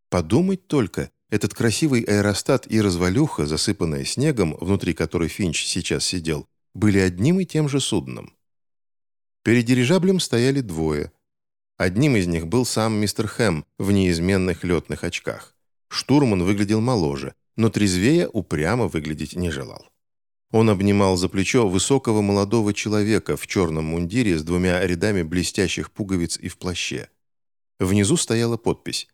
Подумать только, этот красивый аэростат и развалюха, засыпанная снегом, внутри которой Финч сейчас сидел, были одним и тем же судном. Перед дирижаблем стояли двое – Одним из них был сам мистер Хэм в неизменных летных очках. Штурман выглядел моложе, но трезвее упрямо выглядеть не желал. Он обнимал за плечо высокого молодого человека в черном мундире с двумя рядами блестящих пуговиц и в плаще. Внизу стояла подпись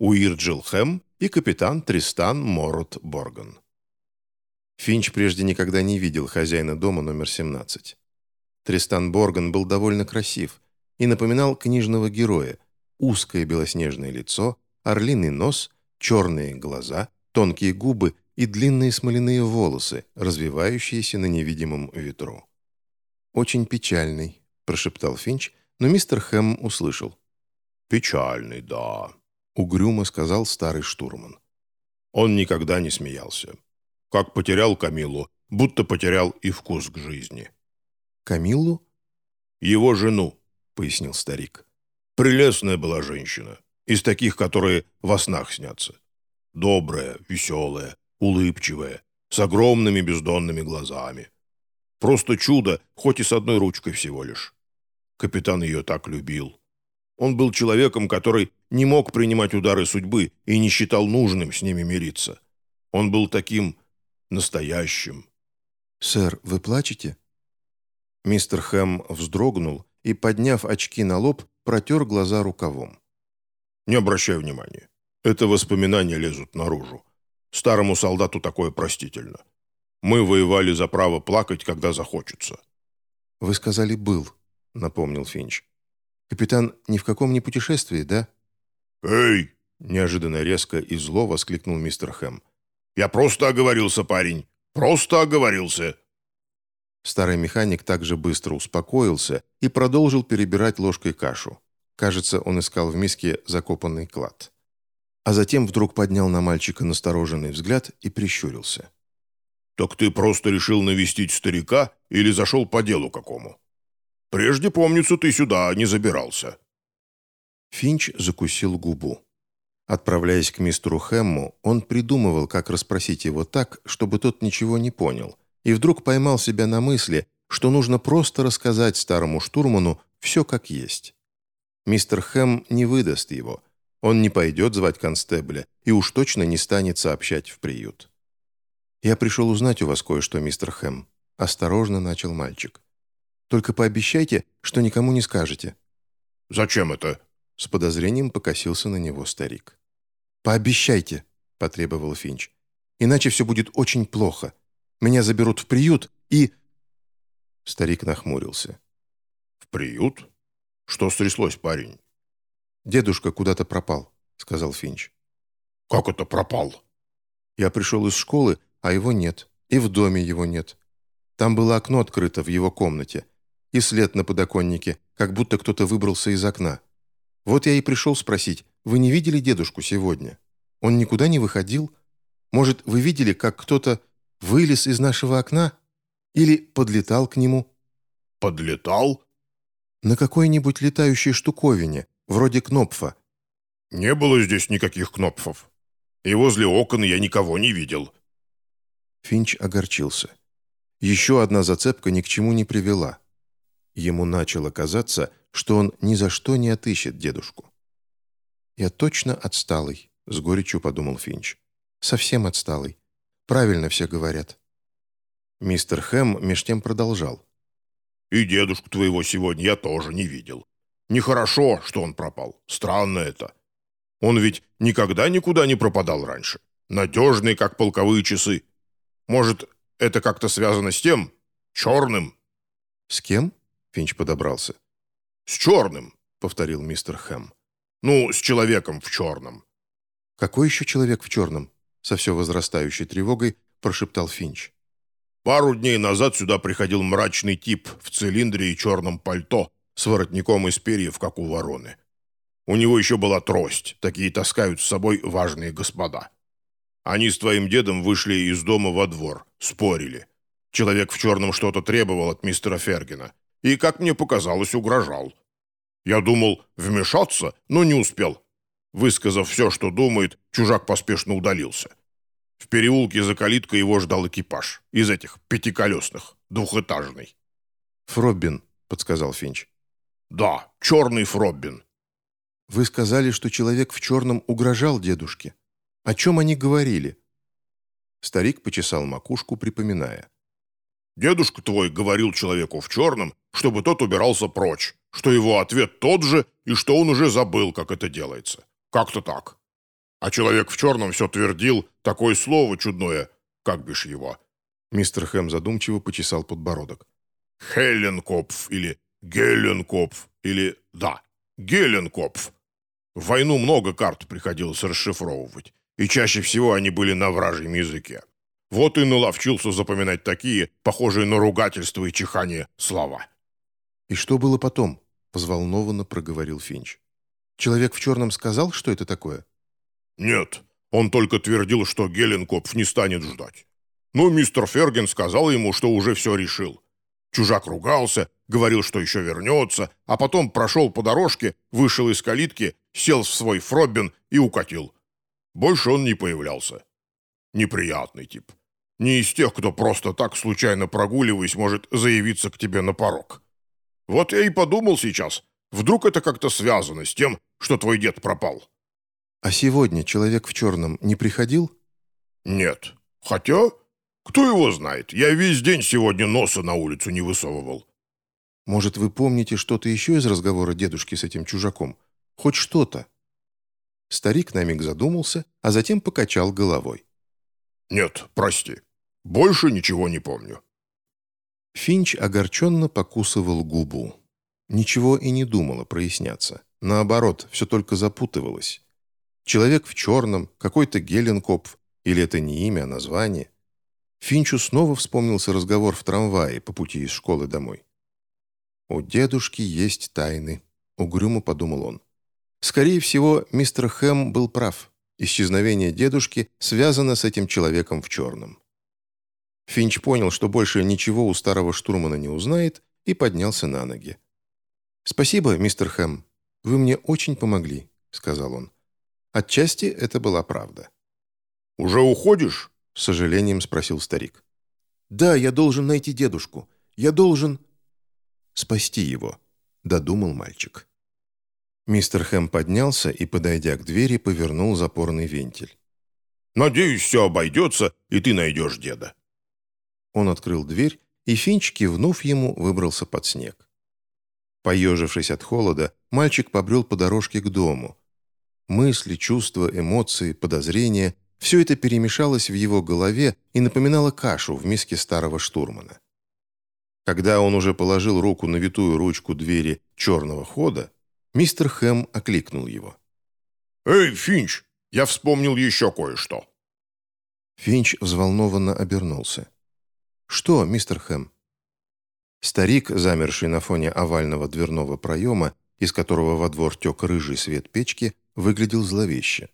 «Уирджил Хэм и капитан Тристан Морот Борган». Финч прежде никогда не видел хозяина дома номер 17. Тристан Борган был довольно красив, и напоминал книжного героя. Узкое белоснежное лицо, орлиный нос, черные глаза, тонкие губы и длинные смоляные волосы, развивающиеся на невидимом ветру. «Очень печальный», – прошептал Финч, но мистер Хэм услышал. «Печальный, да», – угрюмо сказал старый штурман. Он никогда не смеялся. Как потерял Камилу, будто потерял и вкус к жизни. «Камиллу?» «Его жену», — пояснил старик. «Прелестная была женщина, из таких, которые во снах снятся. Добрая, веселая, улыбчивая, с огромными бездонными глазами. Просто чудо, хоть и с одной ручкой всего лишь. Капитан ее так любил. Он был человеком, который не мог принимать удары судьбы и не считал нужным с ними мириться. Он был таким настоящим. «Сэр, вы плачете?» Мистер Хэм вздрогнул и, подняв очки на лоб, протер глаза рукавом. «Не обращай внимания. Это воспоминания лезут наружу. Старому солдату такое простительно. Мы воевали за право плакать, когда захочется». «Вы сказали «был», — напомнил Финч. «Капитан ни в каком не путешествии, да?» «Эй!» — неожиданно резко и зло воскликнул мистер Хэм. «Я просто оговорился, парень. Просто оговорился. Старый механик также быстро успокоился и продолжил перебирать ложкой кашу. Кажется, он искал в миске закопанный клад. А затем вдруг поднял на мальчика настороженный взгляд и прищурился. «Так ты просто решил навестить старика или зашел по делу какому? Прежде, помнится, ты сюда не забирался». Финч закусил губу. Отправляясь к мистеру Хэмму, он придумывал, как расспросить его так, чтобы тот ничего не понял, и вдруг поймал себя на мысли, что нужно просто рассказать старому штурману все как есть. Мистер Хэм не выдаст его. Он не пойдет звать констебля и уж точно не станет сообщать в приют. «Я пришел узнать у вас кое-что, мистер Хэм», – осторожно начал мальчик. «Только пообещайте, что никому не скажете». «Зачем это?» – с подозрением покосился на него старик. «Пообещайте», – потребовал Финч. «Иначе все будет очень плохо. Меня заберут в приют и...» Старик нахмурился. «В приют? Что стряслось, парень?» «Дедушка куда-то пропал», — сказал Финч. «Как это пропал?» «Я пришел из школы, а его нет. И в доме его нет. Там было окно открыто в его комнате. И след на подоконнике, как будто кто-то выбрался из окна. Вот я и пришел спросить, вы не видели дедушку сегодня? Он никуда не выходил? Может, вы видели, как кто-то вылез из нашего окна? Или подлетал к нему?» «Подлетал?» «На какой-нибудь летающей штуковине, вроде кнопфа». «Не было здесь никаких кнопфов. И возле окон я никого не видел». Финч огорчился. Еще одна зацепка ни к чему не привела. Ему начало казаться, что он ни за что не отыщет дедушку. «Я точно отсталый», — с горечью подумал Финч. «Совсем отсталый. Правильно все говорят». Мистер Хэм меж тем продолжал. «И дедушку твоего сегодня я тоже не видел. Нехорошо, что он пропал. Странно это. Он ведь никогда никуда не пропадал раньше. Надежный, как полковые часы. Может, это как-то связано с тем? Черным?» «С кем?» — Финч подобрался. «С черным», — повторил мистер Хэм. «Ну, с человеком в черном». «Какой еще человек в черном?» Со все возрастающей тревогой прошептал Финч. Пару дней назад сюда приходил мрачный тип в цилиндре и черном пальто с воротником из перьев, как у вороны. У него еще была трость, такие таскают с собой важные господа. Они с твоим дедом вышли из дома во двор, спорили. Человек в черном что-то требовал от мистера Фергина и, как мне показалось, угрожал. Я думал вмешаться, но не успел. Высказав все, что думает, чужак поспешно удалился. В переулке за калиткой его ждал экипаж. Из этих пятиколесных, двухэтажный. «Фроббин», — подсказал Финч. «Да, черный Фроббин». «Вы сказали, что человек в черном угрожал дедушке. О чем они говорили?» Старик почесал макушку, припоминая. «Дедушка твой говорил человеку в черном, чтобы тот убирался прочь, что его ответ тот же и что он уже забыл, как это делается. Как-то так». А человек в черном все твердил такое слово чудное, как бишь его. Мистер Хэм задумчиво почесал подбородок. Хелленкопф или Гелленкопф или... Да, Гелленкопф. В войну много карт приходилось расшифровывать, и чаще всего они были на вражьем языке. Вот и наловчился запоминать такие, похожие на ругательство и чихание, слова. «И что было потом?» — взволнованно проговорил Финч. «Человек в черном сказал, что это такое?» «Нет, он только твердил, что Геленкопф не станет ждать. Но мистер Ферген сказал ему, что уже все решил. Чужак ругался, говорил, что еще вернется, а потом прошел по дорожке, вышел из калитки, сел в свой фроббин и укатил. Больше он не появлялся. Неприятный тип. Не из тех, кто просто так, случайно прогуливаясь, может заявиться к тебе на порог. Вот я и подумал сейчас, вдруг это как-то связано с тем, что твой дед пропал. «А сегодня человек в черном не приходил?» «Нет. Хотя, кто его знает, я весь день сегодня носа на улицу не высовывал». «Может, вы помните что-то еще из разговора дедушки с этим чужаком? Хоть что-то?» Старик на миг задумался, а затем покачал головой. «Нет, прости. Больше ничего не помню». Финч огорченно покусывал губу. Ничего и не думало проясняться. Наоборот, все только запутывалось. Человек в черном, какой-то Геленкопф, или это не имя, а название. Финчу снова вспомнился разговор в трамвае по пути из школы домой. «У дедушки есть тайны», — угрюмо подумал он. Скорее всего, мистер Хэм был прав. Исчезновение дедушки связано с этим человеком в черном. Финч понял, что больше ничего у старого штурмана не узнает, и поднялся на ноги. «Спасибо, мистер Хэм. Вы мне очень помогли», — сказал он. Отчасти это была правда. «Уже уходишь?» — с сожалением спросил старик. «Да, я должен найти дедушку. Я должен...» «Спасти его», — додумал мальчик. Мистер Хэм поднялся и, подойдя к двери, повернул запорный вентиль. «Надеюсь, все обойдется, и ты найдешь деда». Он открыл дверь, и Финч, кивнув ему, выбрался под снег. Поежившись от холода, мальчик побрел по дорожке к дому, Мысли, чувства, эмоции, подозрения – все это перемешалось в его голове и напоминало кашу в миске старого штурмана. Когда он уже положил руку на витую ручку двери черного хода, мистер Хэм окликнул его. «Эй, Финч, я вспомнил еще кое-что». Финч взволнованно обернулся. «Что, мистер Хэм?» Старик, замерший на фоне овального дверного проема, из которого во двор тек рыжий свет печки, выглядел зловеще.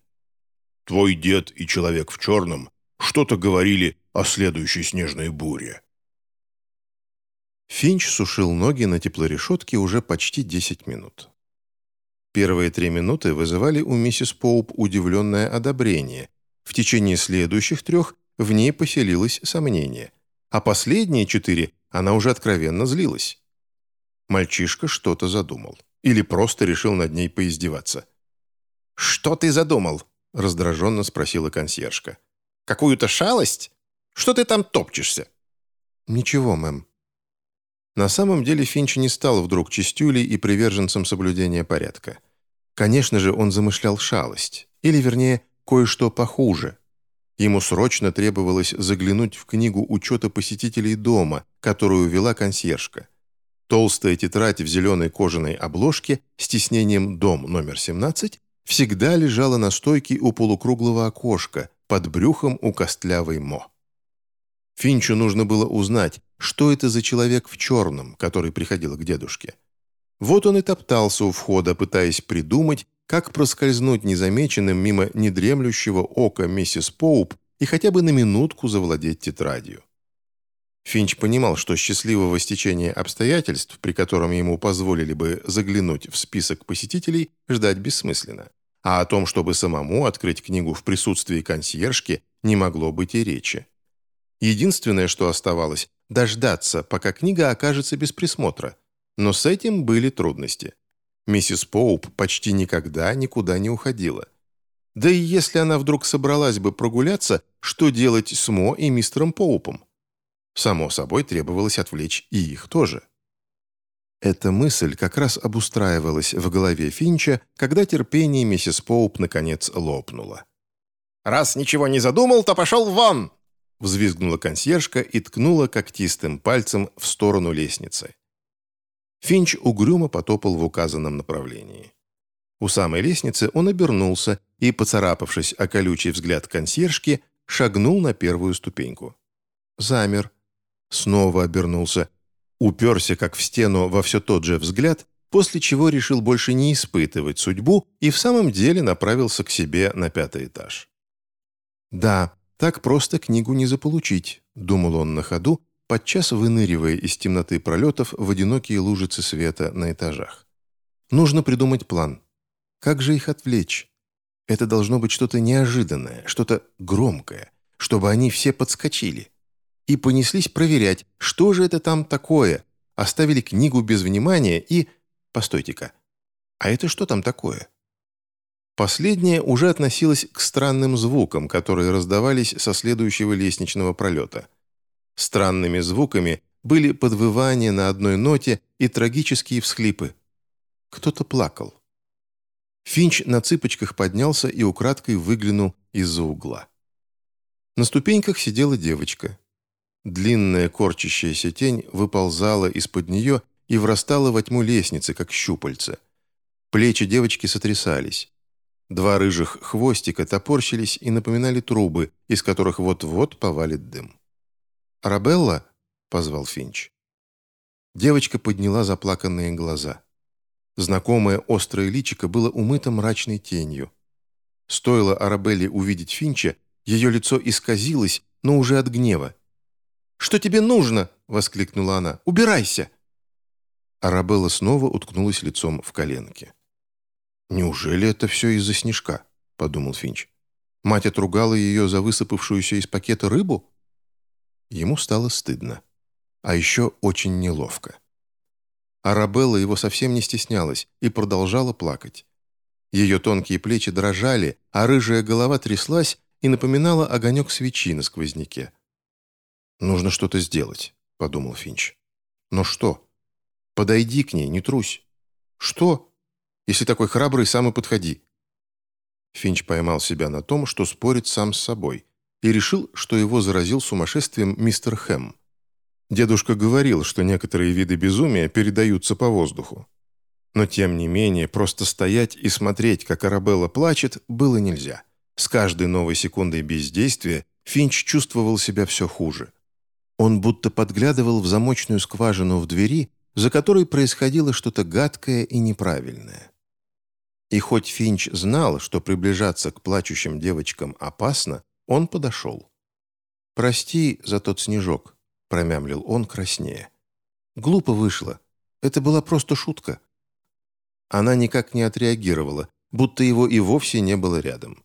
«Твой дед и человек в черном что-то говорили о следующей снежной буре». Финч сушил ноги на теплорешетке уже почти 10 минут. Первые три минуты вызывали у миссис Поуп удивленное одобрение. В течение следующих трех в ней поселилось сомнение. А последние четыре она уже откровенно злилась. Мальчишка что-то задумал. Или просто решил над ней поиздеваться. «Что ты задумал?» – раздраженно спросила консьержка. «Какую-то шалость? Что ты там топчешься?» «Ничего, мэм». На самом деле Финч не стал вдруг чистюлей и приверженцем соблюдения порядка. Конечно же, он замышлял шалость. Или, вернее, кое-что похуже. Ему срочно требовалось заглянуть в книгу учета посетителей дома, которую вела консьержка. Толстая тетрадь в зеленой кожаной обложке с тиснением «Дом номер 17» всегда лежала на стойке у полукруглого окошка, под брюхом у костлявой Мо. Финчу нужно было узнать, что это за человек в черном, который приходил к дедушке. Вот он и топтался у входа, пытаясь придумать, как проскользнуть незамеченным мимо недремлющего ока миссис Поуп и хотя бы на минутку завладеть тетрадью. Финч понимал, что счастливого стечения обстоятельств, при котором ему позволили бы заглянуть в список посетителей, ждать бессмысленно. А о том, чтобы самому открыть книгу в присутствии консьержки, не могло быть и речи. Единственное, что оставалось – дождаться, пока книга окажется без присмотра. Но с этим были трудности. Миссис Поуп почти никогда никуда не уходила. Да и если она вдруг собралась бы прогуляться, что делать с Мо и мистером Поупом? Само собой, требовалось отвлечь и их тоже. Эта мысль как раз обустраивалась в голове Финча, когда терпение миссис Поуп наконец лопнуло. «Раз ничего не задумал, то пошел вон!» взвизгнула консьержка и ткнула когтистым пальцем в сторону лестницы. Финч угрюмо потопал в указанном направлении. У самой лестницы он обернулся и, поцарапавшись о колючий взгляд консьержки, шагнул на первую ступеньку. Замер. Снова обернулся. Уперся, как в стену, во все тот же взгляд, после чего решил больше не испытывать судьбу и в самом деле направился к себе на пятый этаж. Да, так просто книгу не заполучить, думал он на ходу, подчас выныривая из темноты пролетов в одинокие лужицы света на этажах. Нужно придумать план. Как же их отвлечь? Это должно быть что-то неожиданное, что-то громкое, чтобы они все подскочили. И понеслись проверять, что же это там такое, оставили книгу без внимания и... Постойте-ка, а это что там такое? Последнее уже относилось к странным звукам, которые раздавались со следующего лестничного пролета – Странными звуками были подвывания на одной ноте и трагические всхлипы. Кто-то плакал. Финч на цыпочках поднялся и украдкой выглянул из-за угла. На ступеньках сидела девочка. Длинная корчащаяся тень выползала из-под нее и врастала во тьму лестницы, как щупальца. Плечи девочки сотрясались. Два рыжих хвостика топорщились и напоминали трубы, из которых вот-вот повалит дым. «Арабелла?» — позвал Финч. Девочка подняла заплаканные глаза. Знакомое острое личико было умыто мрачной тенью. Стоило Арабелле увидеть Финча, ее лицо исказилось, но уже от гнева. «Что тебе нужно?» — воскликнула она. «Убирайся!» Арабелла снова уткнулась лицом в коленки. «Неужели это все из-за снежка?» — подумал Финч. «Мать отругала ее за высыпавшуюся из пакета рыбу?» Ему стало стыдно. А еще очень неловко. Арабелла его совсем не стеснялась и продолжала плакать. Ее тонкие плечи дрожали, а рыжая голова тряслась и напоминала огонек свечи на сквозняке. «Нужно что-то сделать», — подумал Финч. «Но что? Подойди к ней, не трусь. Что? Если такой храбрый, сам и подходи». Финч поймал себя на том, что спорит сам с собой и решил, что его заразил сумасшествием мистер Хэм. Дедушка говорил, что некоторые виды безумия передаются по воздуху. Но тем не менее, просто стоять и смотреть, как Арабелла плачет, было нельзя. С каждой новой секундой бездействия Финч чувствовал себя все хуже. Он будто подглядывал в замочную скважину в двери, за которой происходило что-то гадкое и неправильное. И хоть Финч знал, что приближаться к плачущим девочкам опасно, он подошел. «Прости за тот снежок», — промямлил он краснее. «Глупо вышло. Это была просто шутка». Она никак не отреагировала, будто его и вовсе не было рядом.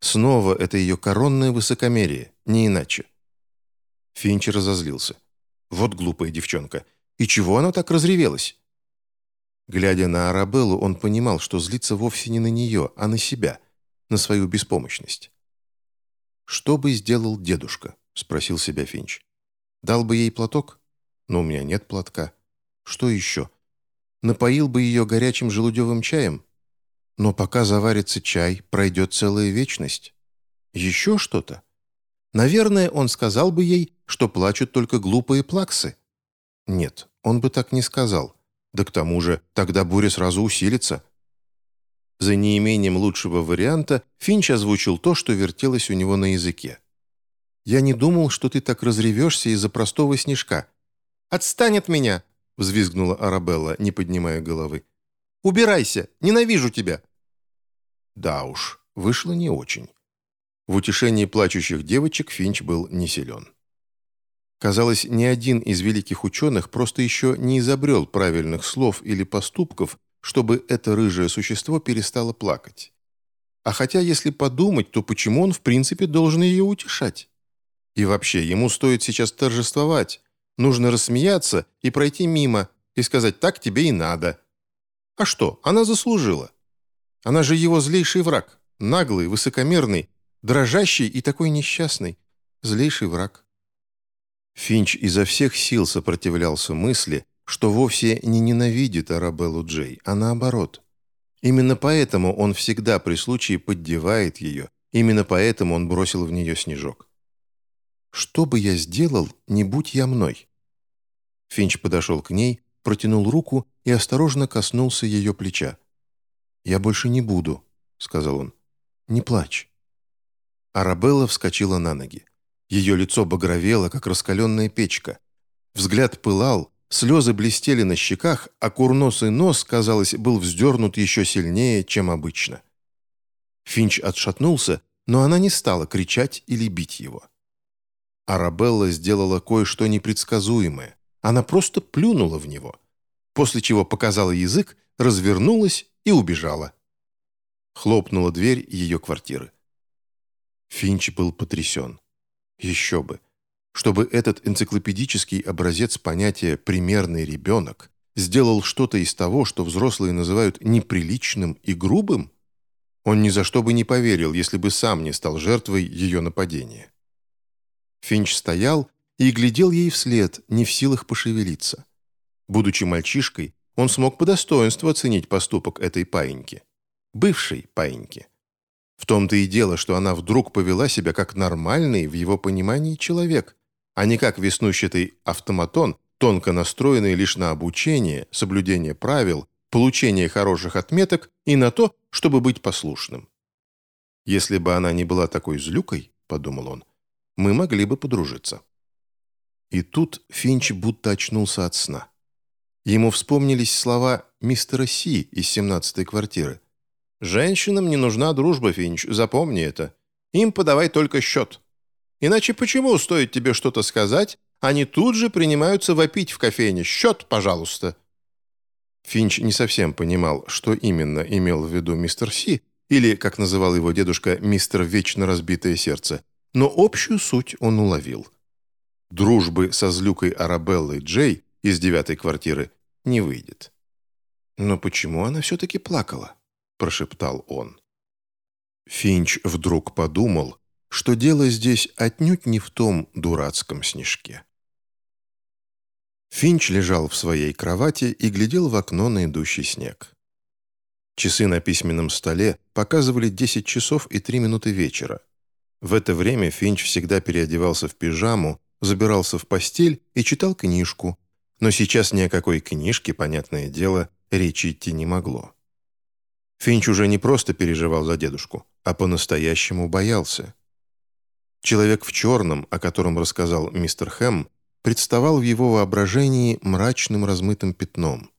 Снова это ее коронное высокомерие, не иначе. Финч разозлился. Вот глупая девчонка. И чего она так разревелась? Глядя на Арабеллу, он понимал, что злится вовсе не на нее, а на себя, на свою беспомощность. «Что бы сделал дедушка?» — спросил себя Финч. «Дал бы ей платок? Но у меня нет платка. Что еще? Напоил бы ее горячим желудевым чаем? Но пока заварится чай, пройдет целая вечность. Еще что-то? Наверное, он сказал бы ей, что плачут только глупые плаксы. Нет, он бы так не сказал. Да к тому же, тогда буря сразу усилится. За неимением лучшего варианта Финч озвучил то, что вертелось у него на языке. «Я не думал, что ты так разревешься из-за простого снежка». «Отстань от меня!» — взвизгнула Арабелла, не поднимая головы. «Убирайся! Ненавижу тебя!» Да уж, вышло не очень. В утешении плачущих девочек Финч был не силен. Казалось, ни один из великих ученых просто еще не изобрел правильных слов или поступков, чтобы это рыжее существо перестало плакать. А хотя, если подумать, то почему он в принципе должен ее утешать? И вообще, ему стоит сейчас торжествовать. Нужно рассмеяться и пройти мимо, и сказать «так тебе и надо». А что, она заслужила. Она же его злейший враг, наглый, высокомерный, дрожащий и такой несчастный, злейший враг. Финч изо всех сил сопротивлялся мысли, что вовсе не ненавидит Арабеллу Джей, а наоборот. Именно поэтому он всегда при случае поддевает ее, именно поэтому он бросил в нее снежок. «Что бы я сделал, не будь я мной?» Финч подошел к ней, протянул руку и осторожно коснулся ее плеча. «Я больше не буду», — сказал он. «Не плачь». Арабелла вскочила на ноги. Ее лицо багровело, как раскаленная печка. Взгляд пылал, слезы блестели на щеках, а курносый нос, казалось, был вздернут еще сильнее, чем обычно. Финч отшатнулся, но она не стала кричать или бить его. Арабелла сделала кое-что непредсказуемое. Она просто плюнула в него, после чего показала язык, развернулась и убежала. Хлопнула дверь ее квартиры. Финч был потрясен. Еще бы. Чтобы этот энциклопедический образец понятия «примерный ребенок» сделал что-то из того, что взрослые называют неприличным и грубым, он ни за что бы не поверил, если бы сам не стал жертвой ее нападения. Финч стоял и глядел ей вслед, не в силах пошевелиться. Будучи мальчишкой, он смог по достоинству оценить поступок этой паиньки. Бывшей паиньки. В том-то и дело, что она вдруг повела себя как нормальный в его понимании человек, а не как веснущатый автоматон, тонко настроенный лишь на обучение, соблюдение правил, получение хороших отметок и на то, чтобы быть послушным. «Если бы она не была такой злюкой, — подумал он, — мы могли бы подружиться». И тут Финч будто очнулся от сна. Ему вспомнились слова мистера Си из семнадцатой квартиры. «Женщинам не нужна дружба, Финч, запомни это. Им подавай только счет. Иначе почему стоит тебе что-то сказать, они тут же принимаются вопить в кофейне. Счет, пожалуйста». Финч не совсем понимал, что именно имел в виду мистер Си, или, как называл его дедушка, мистер Вечно Разбитое Сердце, но общую суть он уловил. Дружбы со злюкой Арабеллой Джей из девятой квартиры не выйдет. «Но почему она все-таки плакала?» – прошептал он. Финч вдруг подумал, что дело здесь отнюдь не в том дурацком снежке. Финч лежал в своей кровати и глядел в окно на идущий снег. Часы на письменном столе показывали 10 часов и 3 минуты вечера. В это время Финч всегда переодевался в пижаму, забирался в постель и читал книжку, но сейчас ни о какой книжке, понятное дело, речи идти не могло. Финч уже не просто переживал за дедушку, а по-настоящему боялся. Человек в черном, о котором рассказал мистер Хэм, представал в его воображении мрачным размытым пятном.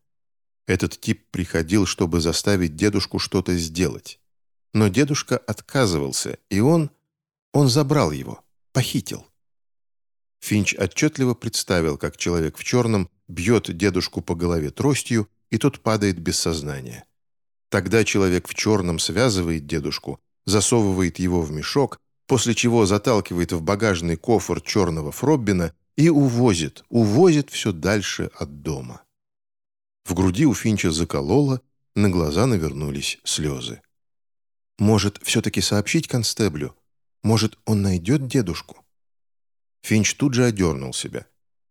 Этот тип приходил, чтобы заставить дедушку что-то сделать. Но дедушка отказывался, и он... он забрал его, похитил. Финч отчетливо представил, как человек в черном бьет дедушку по голове тростью, и тот падает без сознания. Тогда человек в черном связывает дедушку, засовывает его в мешок, после чего заталкивает в багажный кофр черного Фроббина и увозит, увозит все дальше от дома. В груди у Финча закололо, на глаза навернулись слезы. Может, все-таки сообщить констеблю? Может, он найдет дедушку? Финч тут же одернул себя.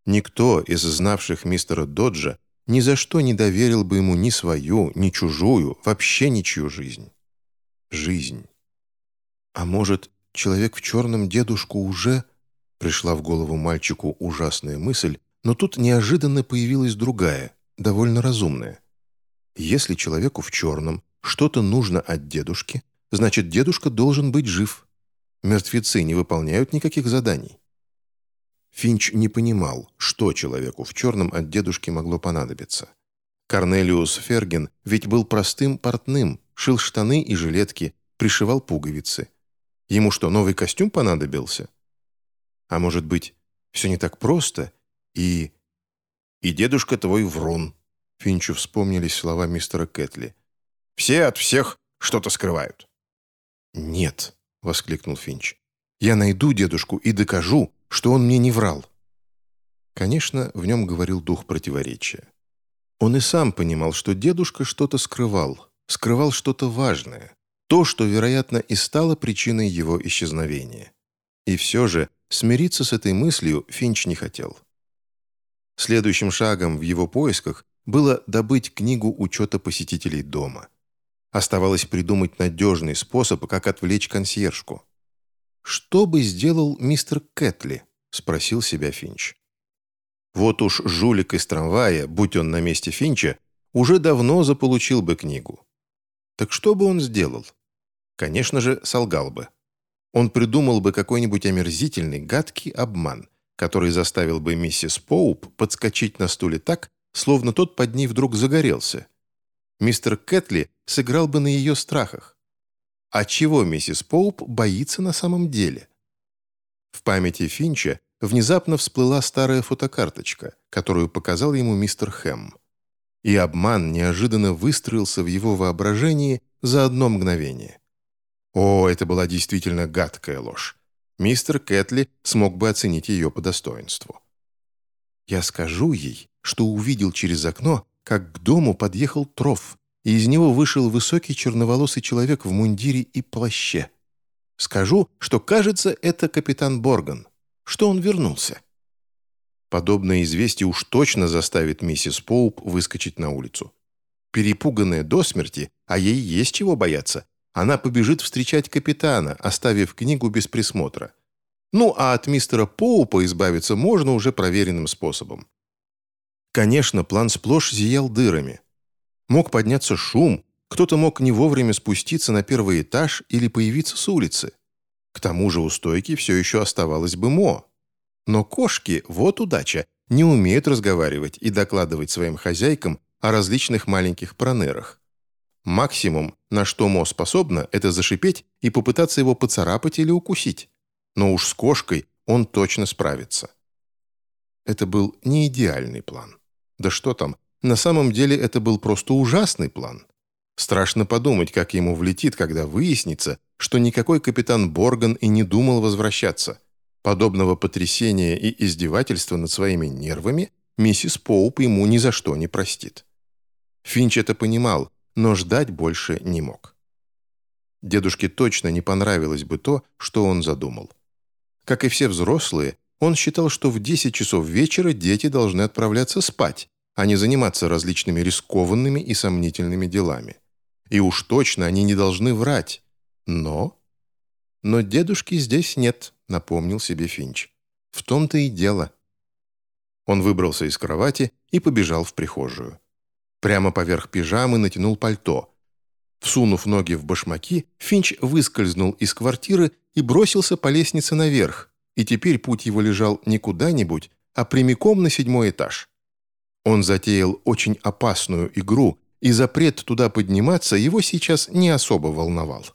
Никто из знавших мистера Доджа ни за что не доверил бы ему ни свою, ни чужую, вообще ничью жизнь. Жизнь. А может, человек в черном дедушку уже... Пришла в голову мальчику ужасная мысль, но тут неожиданно появилась другая, довольно разумная. Если человеку в черном что-то нужно от дедушки, значит, дедушка должен быть жив. Мертвецы не выполняют никаких заданий. Финч не понимал, что человеку в черном от дедушки могло понадобиться. Корнелиус Ферген ведь был простым портным, шил штаны и жилетки, пришивал пуговицы. Ему что, новый костюм понадобился? А может быть, все не так просто, и... «И дедушка твой врун», — Финчу вспомнились слова мистера Кэтли. «Все от всех что-то скрывают». «Нет», — воскликнул Финч. «Я найду дедушку и докажу, что он мне не врал». Конечно, в нем говорил дух противоречия. Он и сам понимал, что дедушка что-то скрывал, скрывал что-то важное, то, что, вероятно, и стало причиной его исчезновения. И все же смириться с этой мыслью Финч не хотел. Следующим шагом в его поисках было добыть книгу учета посетителей дома. Оставалось придумать надежный способ, как отвлечь консьержку. «Что бы сделал мистер Кэтли?» — спросил себя Финч. Вот уж жулик из трамвая, будь он на месте Финча, уже давно заполучил бы книгу. Так что бы он сделал? Конечно же, солгал бы. Он придумал бы какой-нибудь омерзительный, гадкий обман, который заставил бы миссис Поуп подскочить на стуле так, словно тот под ней вдруг загорелся. Мистер Кэтли сыграл бы на ее страхах. А чего миссис Поуп боится на самом деле? В памяти Финча внезапно всплыла старая фотокарточка, которую показал ему мистер Хэм. И обман неожиданно выстроился в его воображении за одно мгновение. О, это была действительно гадкая ложь. Мистер Кэтли смог бы оценить ее по достоинству. «Я скажу ей, что увидел через окно, как к дому подъехал троф, и из него вышел высокий черноволосый человек в мундире и плаще. Скажу, что, кажется, это капитан Борган, что он вернулся. Подобное известие уж точно заставит миссис Поуп выскочить на улицу. Перепуганная до смерти, а ей есть чего бояться, она побежит встречать капитана, оставив книгу без присмотра. Ну, а от мистера Поупа избавиться можно уже проверенным способом. Конечно, план сплошь зиял дырами. Мог подняться шум, кто-то мог не вовремя спуститься на первый этаж или появиться с улицы. К тому же у стойки все еще оставалось бы Мо. Но кошки, вот удача, не умеют разговаривать и докладывать своим хозяйкам о различных маленьких пронерах. Максимум, на что Мо способна, это зашипеть и попытаться его поцарапать или укусить. Но уж с кошкой он точно справится. Это был не идеальный план. Да что там, на самом деле это был просто ужасный план. Страшно подумать, как ему влетит, когда выяснится, что никакой капитан Борган и не думал возвращаться. Подобного потрясения и издевательства над своими нервами миссис Поуп ему ни за что не простит. Финч это понимал, но ждать больше не мог. Дедушке точно не понравилось бы то, что он задумал. Как и все взрослые, он считал, что в 10 часов вечера дети должны отправляться спать, а не заниматься различными рискованными и сомнительными делами. И уж точно они не должны врать. Но... Но дедушки здесь нет, напомнил себе Финч. В том-то и дело. Он выбрался из кровати и побежал в прихожую. Прямо поверх пижамы натянул пальто. Всунув ноги в башмаки, Финч выскользнул из квартиры и бросился по лестнице наверх, и теперь путь его лежал не куда-нибудь, а прямиком на седьмой этаж. Он затеял очень опасную игру, и запрет туда подниматься его сейчас не особо волновал.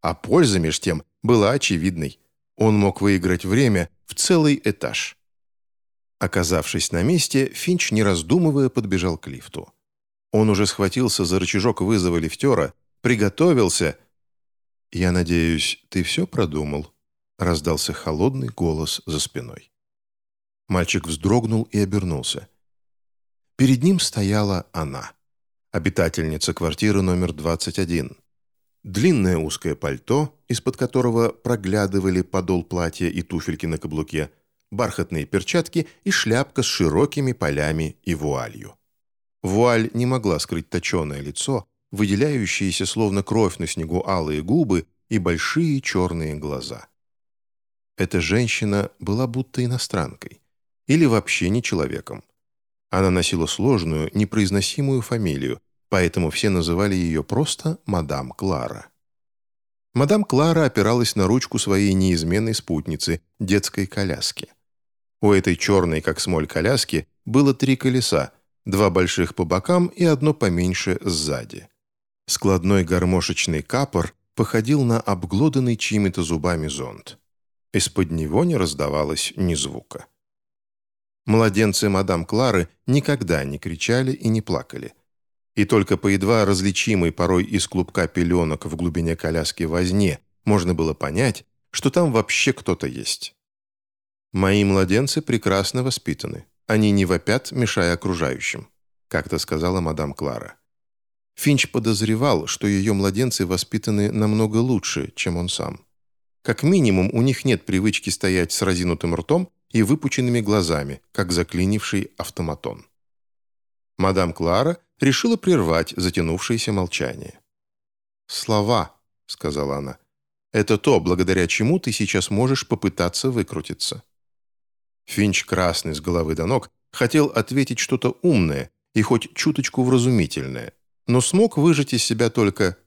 А польза, меж тем, была очевидной. Он мог выиграть время в целый этаж. Оказавшись на месте, Финч, не раздумывая, подбежал к лифту. Он уже схватился за рычажок вызова лифтера, приготовился. «Я надеюсь, ты все продумал?» — раздался холодный голос за спиной. Мальчик вздрогнул и обернулся. Перед ним стояла она, обитательница квартиры номер 21. Длинное узкое пальто, из-под которого проглядывали подол платья и туфельки на каблуке, бархатные перчатки и шляпка с широкими полями и вуалью. Вуаль не могла скрыть точеное лицо, выделяющиеся словно кровь на снегу алые губы и большие черные глаза. Эта женщина была будто иностранкой или вообще не человеком. Она носила сложную, непроизносимую фамилию, поэтому все называли ее просто «Мадам Клара». Мадам Клара опиралась на ручку своей неизменной спутницы, детской коляски. У этой черной, как смоль, коляски было три колеса, два больших по бокам и одно поменьше сзади. Складной гармошечный капор походил на обглоданный чьими-то зубами зонт. Из-под него не раздавалось ни звука. Младенцы мадам Клары никогда не кричали и не плакали. И только по едва различимой порой из клубка пеленок в глубине коляски возне можно было понять, что там вообще кто-то есть. «Мои младенцы прекрасно воспитаны. Они не вопят, мешая окружающим», как-то сказала мадам Клара. Финч подозревал, что ее младенцы воспитаны намного лучше, чем он сам. Как минимум, у них нет привычки стоять с разинутым ртом и выпученными глазами, как заклинивший автоматон. Мадам Клара решила прервать затянувшееся молчание. «Слова», — сказала она, — «это то, благодаря чему ты сейчас можешь попытаться выкрутиться». Финч, красный с головы до ног, хотел ответить что-то умное и хоть чуточку вразумительное, но смог выжать из себя только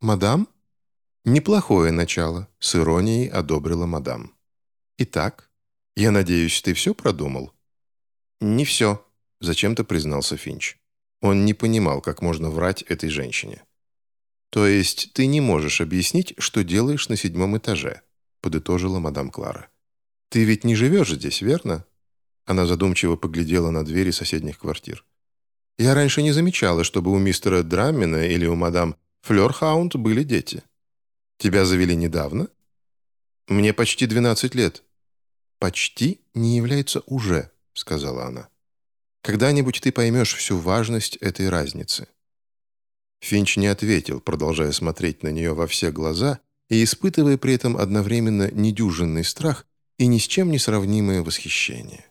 «Мадам?» «Неплохое начало», — с иронией одобрила мадам. «Итак, «Я надеюсь, ты все продумал?» «Не все», — зачем-то признался Финч. Он не понимал, как можно врать этой женщине. «То есть ты не можешь объяснить, что делаешь на седьмом этаже?» — подытожила мадам Клара. «Ты ведь не живешь здесь, верно?» Она задумчиво поглядела на двери соседних квартир. «Я раньше не замечала, чтобы у мистера Драммина или у мадам Флёрхаунд были дети. Тебя завели недавно?» «Мне почти 12 лет», «Почти не является уже», — сказала она. «Когда-нибудь ты поймешь всю важность этой разницы». Финч не ответил, продолжая смотреть на нее во все глаза и испытывая при этом одновременно недюжинный страх и ни с чем не сравнимое восхищение.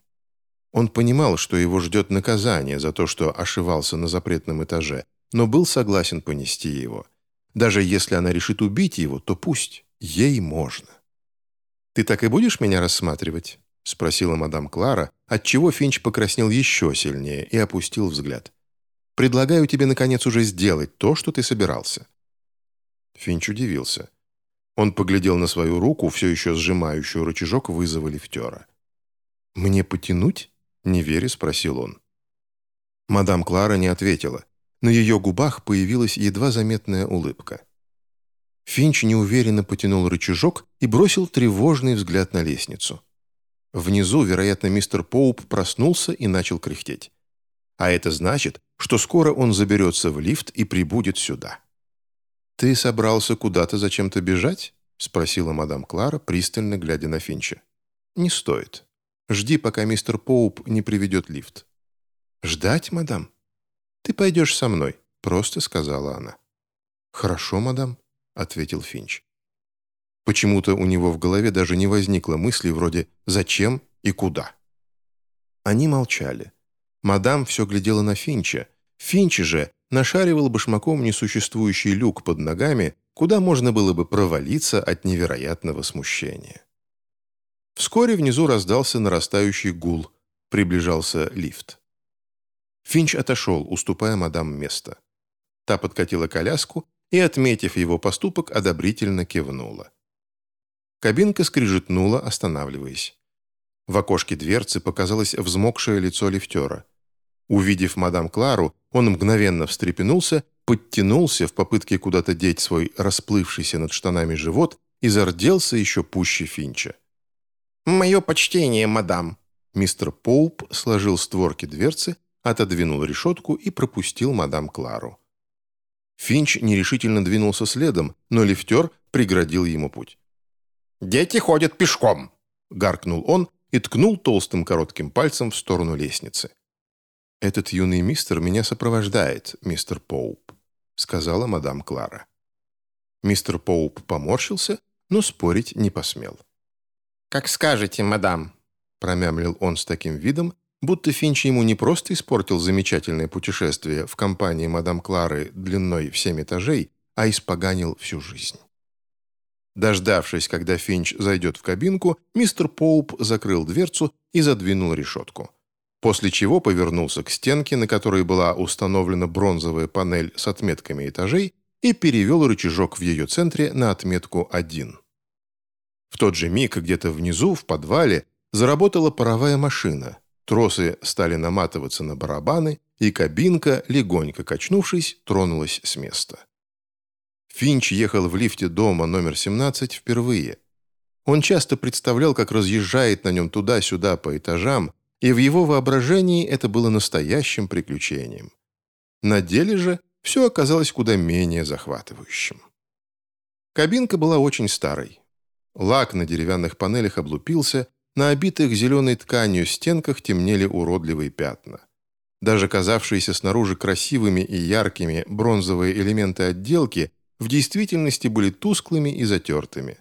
Он понимал, что его ждет наказание за то, что ошивался на запретном этаже, но был согласен понести его. Даже если она решит убить его, то пусть, ей можно. «Ты так и будешь меня рассматривать?» — спросила мадам Клара, отчего Финч покраснел еще сильнее и опустил взгляд. «Предлагаю тебе, наконец, уже сделать то, что ты собирался». Финч удивился. Он поглядел на свою руку, все еще сжимающую рычажок вызова лифтера. «Мне потянуть?» — не веря, спросил он. Мадам Клара не ответила. На ее губах появилась едва заметная улыбка. Финч неуверенно потянул рычажок и бросил тревожный взгляд на лестницу. Внизу, вероятно, мистер Поуп проснулся и начал кряхтеть. А это значит, что скоро он заберется в лифт и прибудет сюда. «Ты собрался куда-то зачем-то бежать?» — спросила мадам Клара, пристально глядя на Финча. «Не стоит. Жди, пока мистер Поуп не приведет лифт». «Ждать, мадам?» «Ты пойдешь со мной», — просто сказала она. «Хорошо, мадам», ответил Финч. Почему-то у него в голове даже не возникло мысли вроде «зачем» и «куда». Они молчали. Мадам все глядела на Финча. Финч же нашаривал башмаком несуществующий люк под ногами, куда можно было бы провалиться от невероятного смущения. Вскоре внизу раздался нарастающий гул. Приближался лифт. Финч отошел, уступая мадам место. Та подкатила коляску и, отметив его поступок, одобрительно кивнула. Кабинка скрижетнула, останавливаясь. В окошке дверцы показалось взмокшее лицо лифтера. Увидев мадам Клару, он мгновенно встрепенулся, подтянулся в попытке куда-то деть свой расплывшийся над штанами живот и зарделся еще пуще Финча. «Мое почтение, мадам!» Мистер Поуп сложил створки дверцы, отодвинул решетку и пропустил мадам Клару. Финч нерешительно двинулся следом, но лифтер преградил ему путь. «Дети ходят пешком!» — гаркнул он и ткнул толстым коротким пальцем в сторону лестницы. «Этот юный мистер меня сопровождает, мистер Поуп», — сказала мадам Клара. Мистер Поуп поморщился, но спорить не посмел. «Как скажете, мадам», — промямлил он с таким видом, будто Финч ему не просто испортил замечательное путешествие в компании мадам Клары длиной в семь этажей, а испоганил всю жизнь. Дождавшись, когда Финч зайдет в кабинку, мистер Поуп закрыл дверцу и задвинул решетку. После чего повернулся к стенке, на которой была установлена бронзовая панель с отметками этажей, и перевел рычажок в ее центре на отметку 1. В тот же миг где-то внизу, в подвале, заработала паровая машина. Тросы стали наматываться на барабаны, и кабинка, легонько качнувшись, тронулась с места. Финч ехал в лифте дома номер 17 впервые. Он часто представлял, как разъезжает на нем туда-сюда по этажам, и в его воображении это было настоящим приключением. На деле же все оказалось куда менее захватывающим. Кабинка была очень старой. Лак на деревянных панелях облупился, на обитых зеленой тканью стенках темнели уродливые пятна. Даже казавшиеся снаружи красивыми и яркими бронзовые элементы отделки в действительности были тусклыми и затертыми.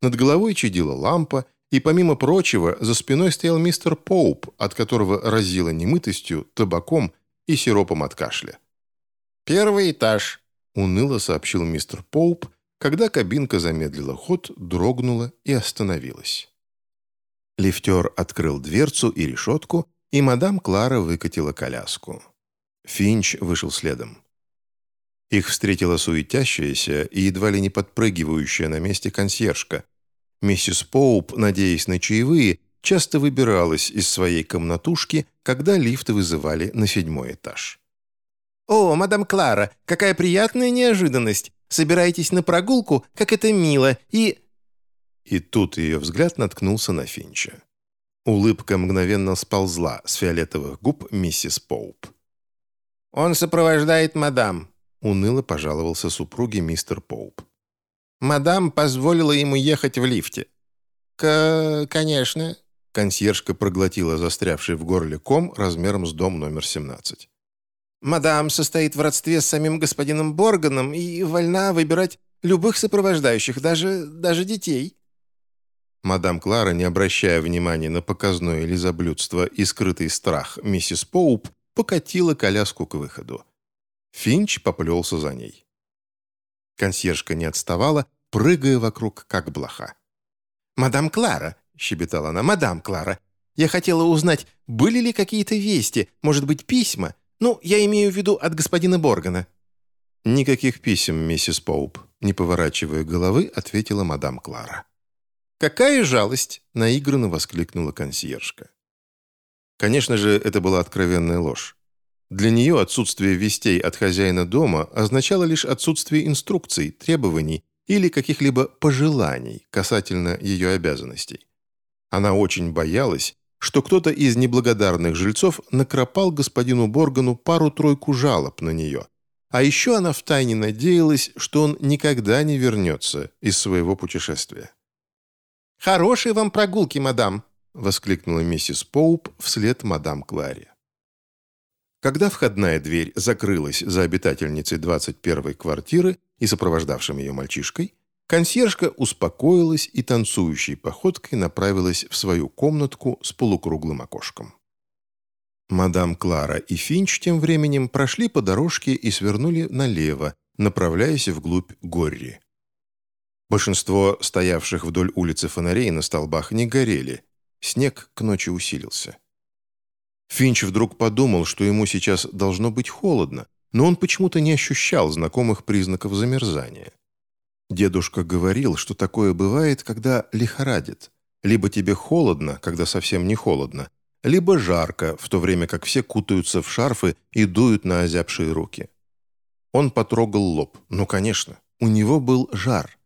Над головой чадила лампа, и, помимо прочего, за спиной стоял мистер Поуп, от которого разило немытостью, табаком и сиропом от кашля. «Первый этаж», — уныло сообщил мистер Поуп, когда кабинка замедлила ход, дрогнула и остановилась. Лифтер открыл дверцу и решетку, и мадам Клара выкатила коляску. Финч вышел следом. Их встретила суетящаяся и едва ли не подпрыгивающая на месте консьержка. Миссис Поуп, надеясь на чаевые, часто выбиралась из своей комнатушки, когда лифты вызывали на седьмой этаж. «О, мадам Клара, какая приятная неожиданность! Собираетесь на прогулку, как это мило, и...» И тут ее взгляд наткнулся на Финча. Улыбка мгновенно сползла с фиолетовых губ миссис Поуп. «Он сопровождает мадам», уныло пожаловался супруге мистер Поуп. «Мадам позволила ему ехать в лифте». «К... конечно». Консьержка проглотила застрявший в горле ком размером с дом номер 17. «Мадам состоит в родстве с самим господином Борганом и вольна выбирать любых сопровождающих, даже, даже детей». Мадам Клара, не обращая внимания на показное лизоблюдство и скрытый страх миссис Поуп, покатила коляску к выходу. Финч поплелся за ней. Консьержка не отставала, прыгая вокруг, как блоха. «Мадам Клара», — щебетала она, — «мадам Клара, я хотела узнать, были ли какие-то вести, может быть, письма? Ну, я имею в виду от господина Боргана». «Никаких писем, миссис Поуп», — не поворачивая головы, ответила мадам Клара. «Какая жалость!» — наигранно воскликнула консьержка. Конечно же, это была откровенная ложь. Для нее отсутствие вестей от хозяина дома означало лишь отсутствие инструкций, требований или каких-либо пожеланий касательно ее обязанностей. Она очень боялась, что кто-то из неблагодарных жильцов накропал господину Боргану пару-тройку жалоб на нее. А еще она втайне надеялась, что он никогда не вернется из своего путешествия. «Хорошей вам прогулки, мадам!» — воскликнула миссис Поуп вслед мадам Кларе. Когда входная дверь закрылась за обитательницей 21-й квартиры и сопровождавшим ее мальчишкой, консьержка успокоилась и танцующей походкой направилась в свою комнатку с полукруглым окошком. Мадам Клара и Финч тем временем прошли по дорожке и свернули налево, направляясь вглубь Горри. Большинство стоявших вдоль улицы фонарей на столбах не горели. Снег к ночи усилился. Финч вдруг подумал, что ему сейчас должно быть холодно, но он почему-то не ощущал знакомых признаков замерзания. Дедушка говорил, что такое бывает, когда лихорадит. Либо тебе холодно, когда совсем не холодно, либо жарко, в то время как все кутаются в шарфы и дуют на озябшие руки. Он потрогал лоб. Ну, конечно, у него был жар.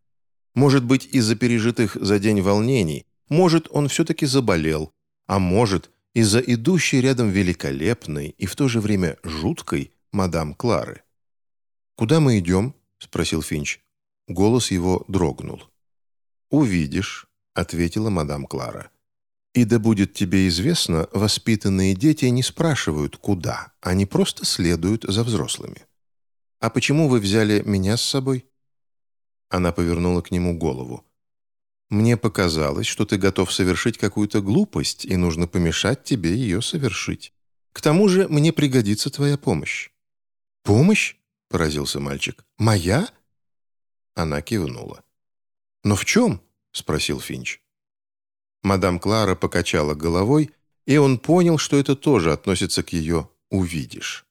Может быть, из-за пережитых за день волнений, может, он все-таки заболел, а может, из-за идущей рядом великолепной и в то же время жуткой мадам Клары. «Куда мы идем?» — спросил Финч. Голос его дрогнул. «Увидишь», — ответила мадам Клара. «И да будет тебе известно, воспитанные дети не спрашивают, куда, они просто следуют за взрослыми». «А почему вы взяли меня с собой?» Она повернула к нему голову. «Мне показалось, что ты готов совершить какую-то глупость, и нужно помешать тебе ее совершить. К тому же мне пригодится твоя помощь». «Помощь?» — поразился мальчик. «Моя?» Она кивнула. «Но в чем?» — спросил Финч. Мадам Клара покачала головой, и он понял, что это тоже относится к ее «увидишь».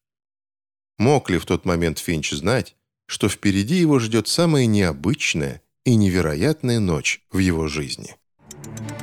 Мог ли в тот момент Финч знать, что впереди его ждет самая необычная и невероятная ночь в его жизни. Thank you